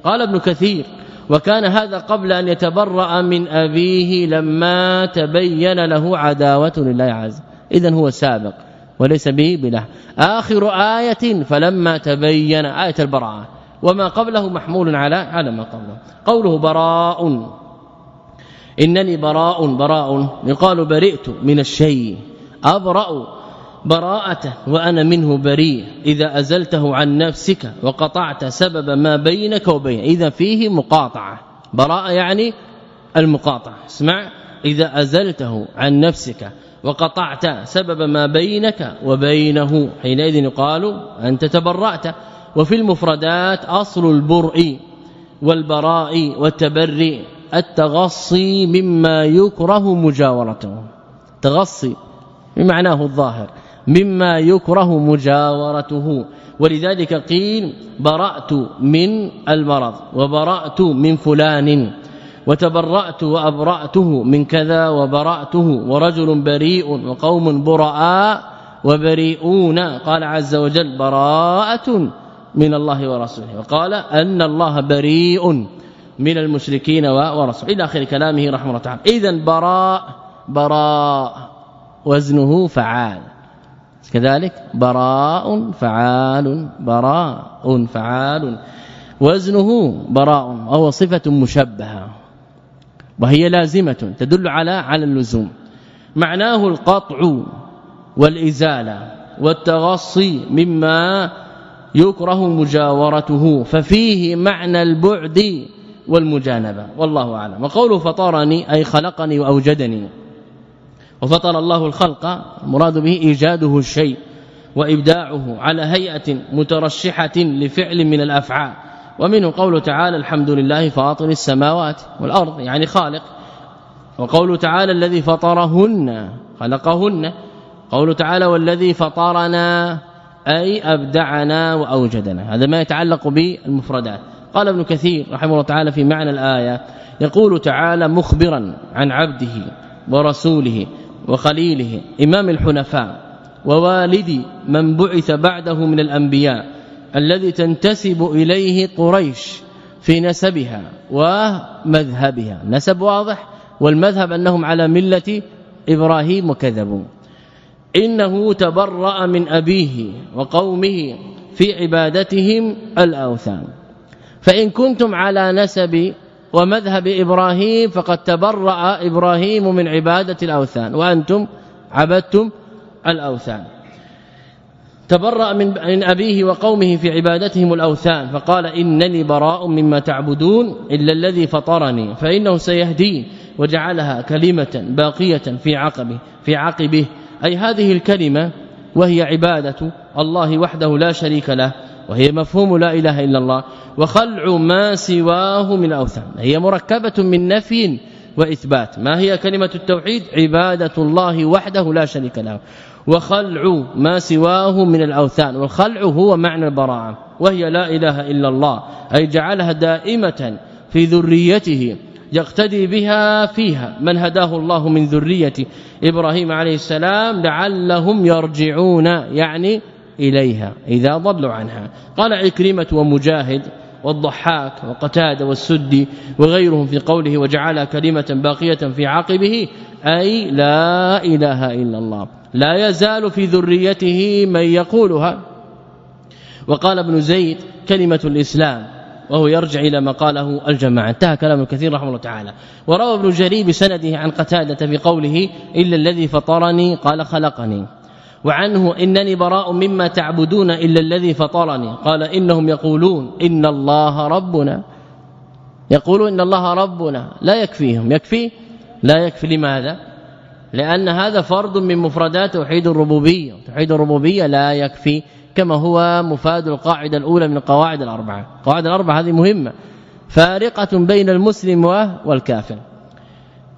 قال ابن كثير وكان هذا قبل أن يتبرأ من أبيه لما تبين له عداوة لله عز اذا هو سابق وليس به بله آخر آية فلما تبين آية البراءة. وما قبله محمول على على ما قبله. قوله براء. إنني براء براء. يقال برئت من الشيء. أبرأ براءة وأنا منه بريء. إذا أزلته عن نفسك وقطعت سبب ما بينك وبين. إذا فيه مقاطعة. براءة يعني المقاطعة. اسمع. إذا أزلته عن نفسك وقطعت سبب ما بينك وبينه. حينئذ يقال أنت تبرأت. وفي المفردات أصل البرء والبراء والتبري التغصي مما يكره مجاورته. تغصي بمعناه الظاهر مما يكره مجاورته. ولذلك قيل برأت من المرض وبرأت من فلان وتبرأت وأبرأته من كذا وبرأته ورجل بريء وقوم براء وبريئون قال عز وجل براءة من الله ورسوله. وقال أن الله بريء من المشركين ورسوله. إلى آخر كلامه رحمه الله تعالى. اذا براء براء وزنه فعال. كذلك براء فعال براء فعال. وزنه براء وهو صفة مشبهة. وهي لازمة تدل على على اللزوم. معناه القطع والإزالة والتغصي مما يكره مجاورته ففيه معنى البعد والمجانبة. والله أعلم. وقوله فطرني أي خلقني وأوجدني. وفطر الله الخلق مراد به إيجاده الشيء وإبداعه على هيئة مترشحة لفعل من الأفعال. ومنه قوله تعالى الحمد لله فاطر السماوات والأرض يعني خالق. وقوله تعالى الذي فطرهن خلقهن. قوله تعالى والذي فطرنا. أي أبدعنا وأوجدنا. هذا ما يتعلق بالمفردات. قال ابن كثير رحمه الله تعالى في معنى الآية يقول تعالى مخبرا عن عبده ورسوله وخليله إمام الحنفاء ووالد من بعث بعده من الأنبياء الذي تنتسب إليه قريش في نسبها ومذهبها. نسب واضح؟ والمذهب أنهم على ملة إبراهيم وكذبوا. إنه تبرأ من أبيه وقومه في عبادتهم الأوثان. فإن كنتم على نسب ومذهب إبراهيم فقد تبرأ إبراهيم من عبادة الأوثان وأنتم عبدتم الأوثان. تبرأ من أبيه وقومه في عبادتهم الأوثان فقال إنني براء مما تعبدون إلا الذي فطرني فإنه سيهدين وجعلها كلمة باقية في عقبه في عقبه أي هذه الكلمة وهي عبادة الله وحده لا شريك له وهي مفهوم لا إله إلا الله وخلع ما سواه من الاوثان هي مركبة من نفي وإثبات. ما هي كلمة التوحيد؟ عبادة الله وحده لا شريك له. وخلع ما سواه من الأوثان والخلع هو معنى البراءة وهي لا إله إلا الله أي جعلها دائمة في ذريته. يقتدي بها فيها من هداه الله من ذريه إبراهيم عليه السلام لعلهم يرجعون يعني إليها إذا ضلوا عنها. قال عكرمة ومجاهد والضحاك وقتادة والسدي وغيرهم في قوله وجعلها كلمة باقية في عقبه أي لا إله إلا الله. لا يزال في ذريته من يقولها. وقال ابن زيد كلمة الإسلام. وهو يرجع إلى ما قاله الجماعة. انتهى كلام الكثير رحمه الله تعالى. وروى ابن جرير بسنده عن قتادة في قوله إلا الذي فطرني قال خلقني وعنه إنني براء مما تعبدون إلا الذي فطرني قال إنهم يقولون إن الله ربنا يقولون إن الله ربنا لا يكفيهم. يكفي؟ لا يكفي. لماذا؟ لأن هذا فرض من مفردات توحيد الربوبية. توحيد الربوبية لا يكفي. كما هو مفاد القاعدة الأولى من القواعد الأربعة. القواعد الأربعة هذه مهمة. فارقة بين المسلم والكافر.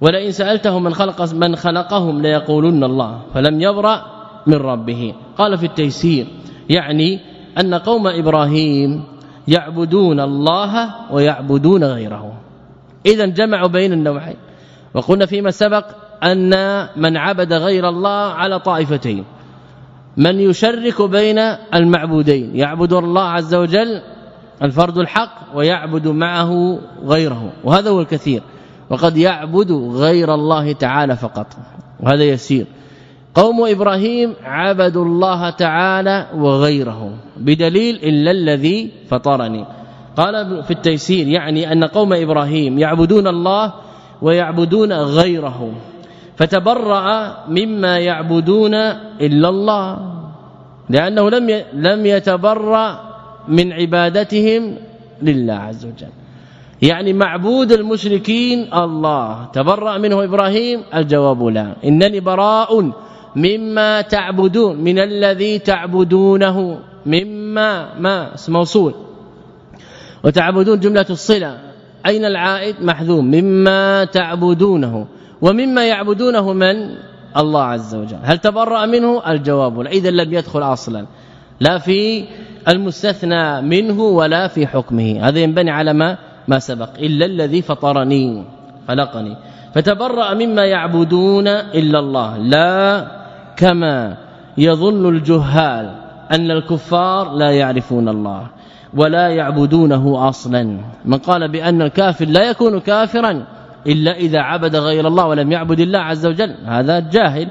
ولئن سألتهم من خلق من خلقهم ليقولن الله فلم يبرأ من ربه. قال في التيسير يعني أن قوم إبراهيم يعبدون الله ويعبدون غيره. اذا جمعوا بين النوعين. وقلنا فيما سبق أن من عبد غير الله على طائفتين. من يشرك بين المعبودين؟ يعبد الله عز وجل الفرد الحق ويعبد معه غيره وهذا هو الكثير. وقد يعبد غير الله تعالى فقط وهذا يسير. قوم إبراهيم عبدوا الله تعالى وغيره بدليل إلا الذي فطرني. قال في التيسير يعني أن قوم إبراهيم يعبدون الله ويعبدون غيره. فتبرأ مما يعبدون إلا الله لأنه لم لم يتبرأ من عبادتهم لله عز وجل. يعني معبود المشركين الله. تبرأ منه إبراهيم؟ الجواب لا. إنني براء مما تعبدون من الذي تعبدونه. مما ما موصول. وتعبدون جملة الصلة. أين العائد؟ محذوم. مما تعبدونه. ومما يعبدونه من؟ الله عز وجل. هل تبرأ منه؟ الجواب اذا لم يدخل أصلا. لا في المستثنى منه ولا في حكمه. هذا ينبني على ما؟ ما سبق. إلا الذي فطرني خلقني. فتبرأ مما يعبدون إلا الله. لا كما يظن الجهال أن الكفار لا يعرفون الله ولا يعبدونه أصلا. من قال بأن الكافر لا يكون كافرا. إلا إذا عبد غير الله ولم يعبد الله عز وجل. هذا جاهل.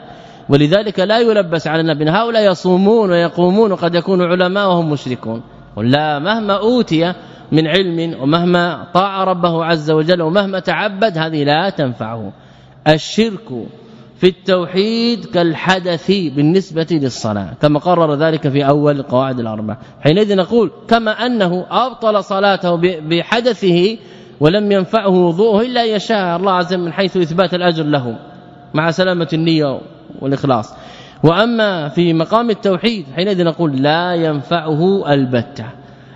ولذلك لا يلبس على النبي. هؤلاء يصومون ويقومون وقد يكونوا علماء وهم مشركون. لا مهما أوتي من علم ومهما طاع ربه عز وجل ومهما تعبد هذه لا تنفعه. الشرك في التوحيد كالحدث بالنسبة للصلاة كما قرر ذلك في أول القواعد الأربع حينئذ نقول كما أنه أبطل صلاته بحدثه ولم ينفعه وضوءه إلا يشاء الله عز وجل من حيث إثبات الأجر له مع سلامة النية والإخلاص. وأما في مقام التوحيد حينئذ نقول لا ينفعه البتة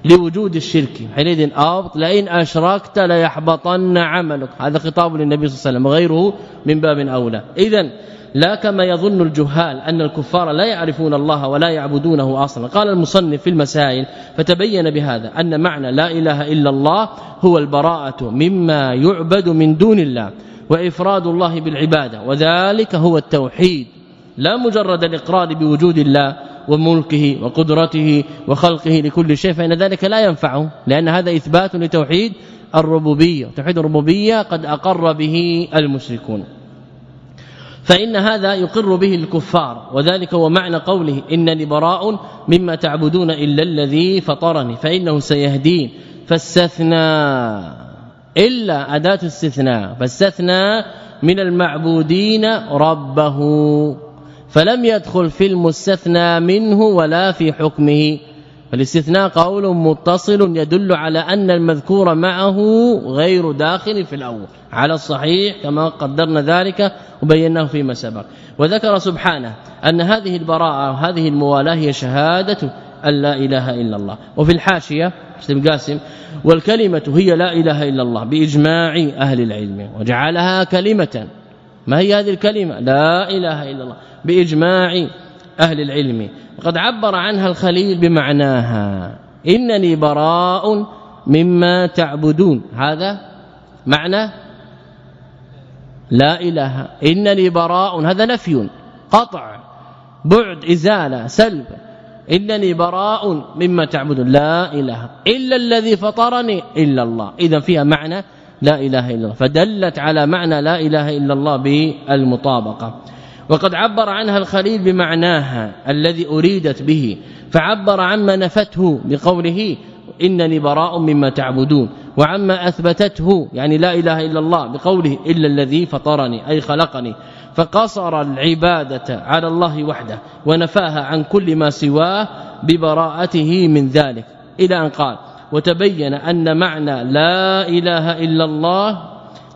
لوجود الشرك. حينئذ أبط لئن أشركت ليحبطن عملك. هذا خطاب للنبي صلى الله عليه وسلم وغيره من باب أولى. اذا لا كما يظن الجهال أن الكفار لا يعرفون الله ولا يعبدونه أصلا. قال المصنف في المسائل فتبين بهذا أن معنى لا إله إلا الله هو البراءة مما يعبد من دون الله وإفراد الله بالعبادة وذلك هو التوحيد. لا مجرد الإقرار بوجود الله وملكه وقدرته وخلقه لكل شيء فإن ذلك لا ينفعه لأن هذا إثبات لتوحيد الربوبية. توحيد الربوبية قد أقر به المشركون. فإن هذا يقر به الكفار وذلك هو معنى قوله انني براء مما تعبدون إلا الذي فطرني فإنه سيهدين. فاستثنى إلا أداة استثناء فاستثنى من المعبودين ربه فلم يدخل في المستثنى منه ولا في حكمه. فالاستثناء قول متصل يدل على أن المذكور معه غير داخل في الأول. على الصحيح كما قدرنا ذلك وبيناه فيما سبق. وذكر سبحانه أن هذه البراءة وهذه الموالاة هي شهادة أن لا إله إلا الله. وفي الحاشية مسلم قاسم والكلمة هي لا إله إلا الله بإجماع أهل العلم. وجعلها كلمة. ما هي هذه الكلمة؟ لا إله إلا الله بإجماع أهل العلم. وقد عبر عنها الخليل بمعناها. إنني براء مما تعبدون. هذا معنى لا إله. إنني براء. هذا نفي. قطع. بعد. إزالة. سلب. إنني براء مما تعبدون. لا إله. إلا الذي فطرني. إلا الله. إذا فيها معنى لا إله إلا الله. فدلت على معنى لا إله إلا الله بالمطابقة. وقد عبر عنها الخليل بمعناها الذي أريدت به فعبر عما نفته بقوله إنني براء مما تعبدون وعما أثبتته يعني لا إله إلا الله بقوله إلا الذي فطرني أي خلقني فقصر العبادة على الله وحده ونفاها عن كل ما سواه ببراءته من ذلك. إلى أن قال وتبين أن معنى لا إله إلا الله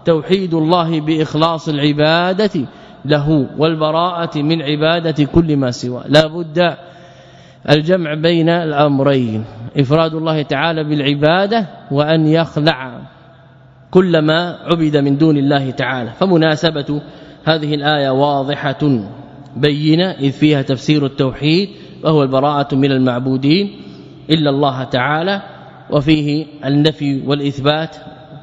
توحيد الله بإخلاص العبادة له والبراءة من عبادة كل ما سواه. لا بد الجمع بين الأمرين. إفراد الله تعالى بالعبادة وأن يخلع كل ما عبد من دون الله تعالى. فمناسبة هذه الآية واضحة بينة إذ فيها تفسير التوحيد وهو البراءة من المعبودين إلا الله تعالى وفيه النفي والإثبات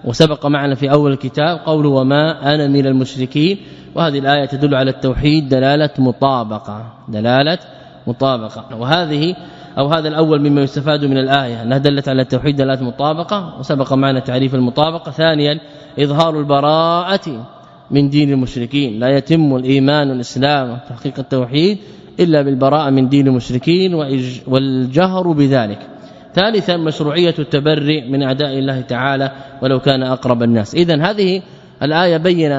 وسبق معنا في أول الكتاب قول وما أنا من المشركين وهذه الآية تدل على التوحيد دلالة مطابقة دلالة مطابقة. وهذه أو هذا الأول مما يستفاد من الآية أنها دلت على التوحيد دلالة مطابقة وسبق معنا تعريف المطابقة. ثانيا إظهار البراءة من دين المشركين. لا يتم الإيمان والإسلام تحقيق التوحيد إلا بالبراءة من دين المشركين والجهر بذلك. ثالثا مشروعية التبرئ من أعداء الله تعالى ولو كان أقرب الناس. اذا هذه الآية بين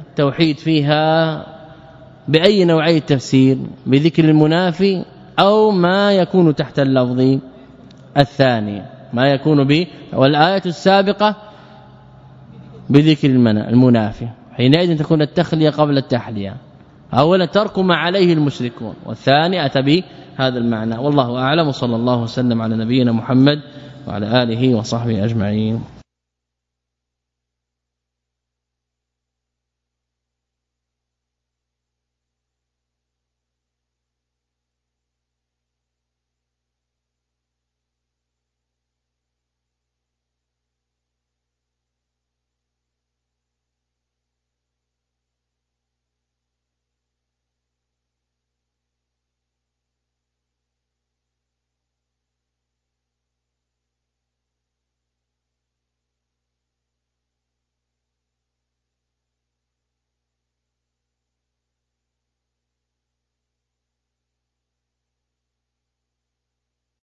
التوحيد فيها بأي نوعي التفسير؟ بذكر المنافي أو ما يكون تحت اللفظ الثاني. ما يكون به والآية السابقة بذكر المنافي. حينئذ تكون التخلية قبل التحلية. اولا ترك ما عليه المشركون والثاني أتى بهذا المعنى. والله أعلم. صلى الله وسلم على نبينا محمد وعلى آله وصحبه أجمعين.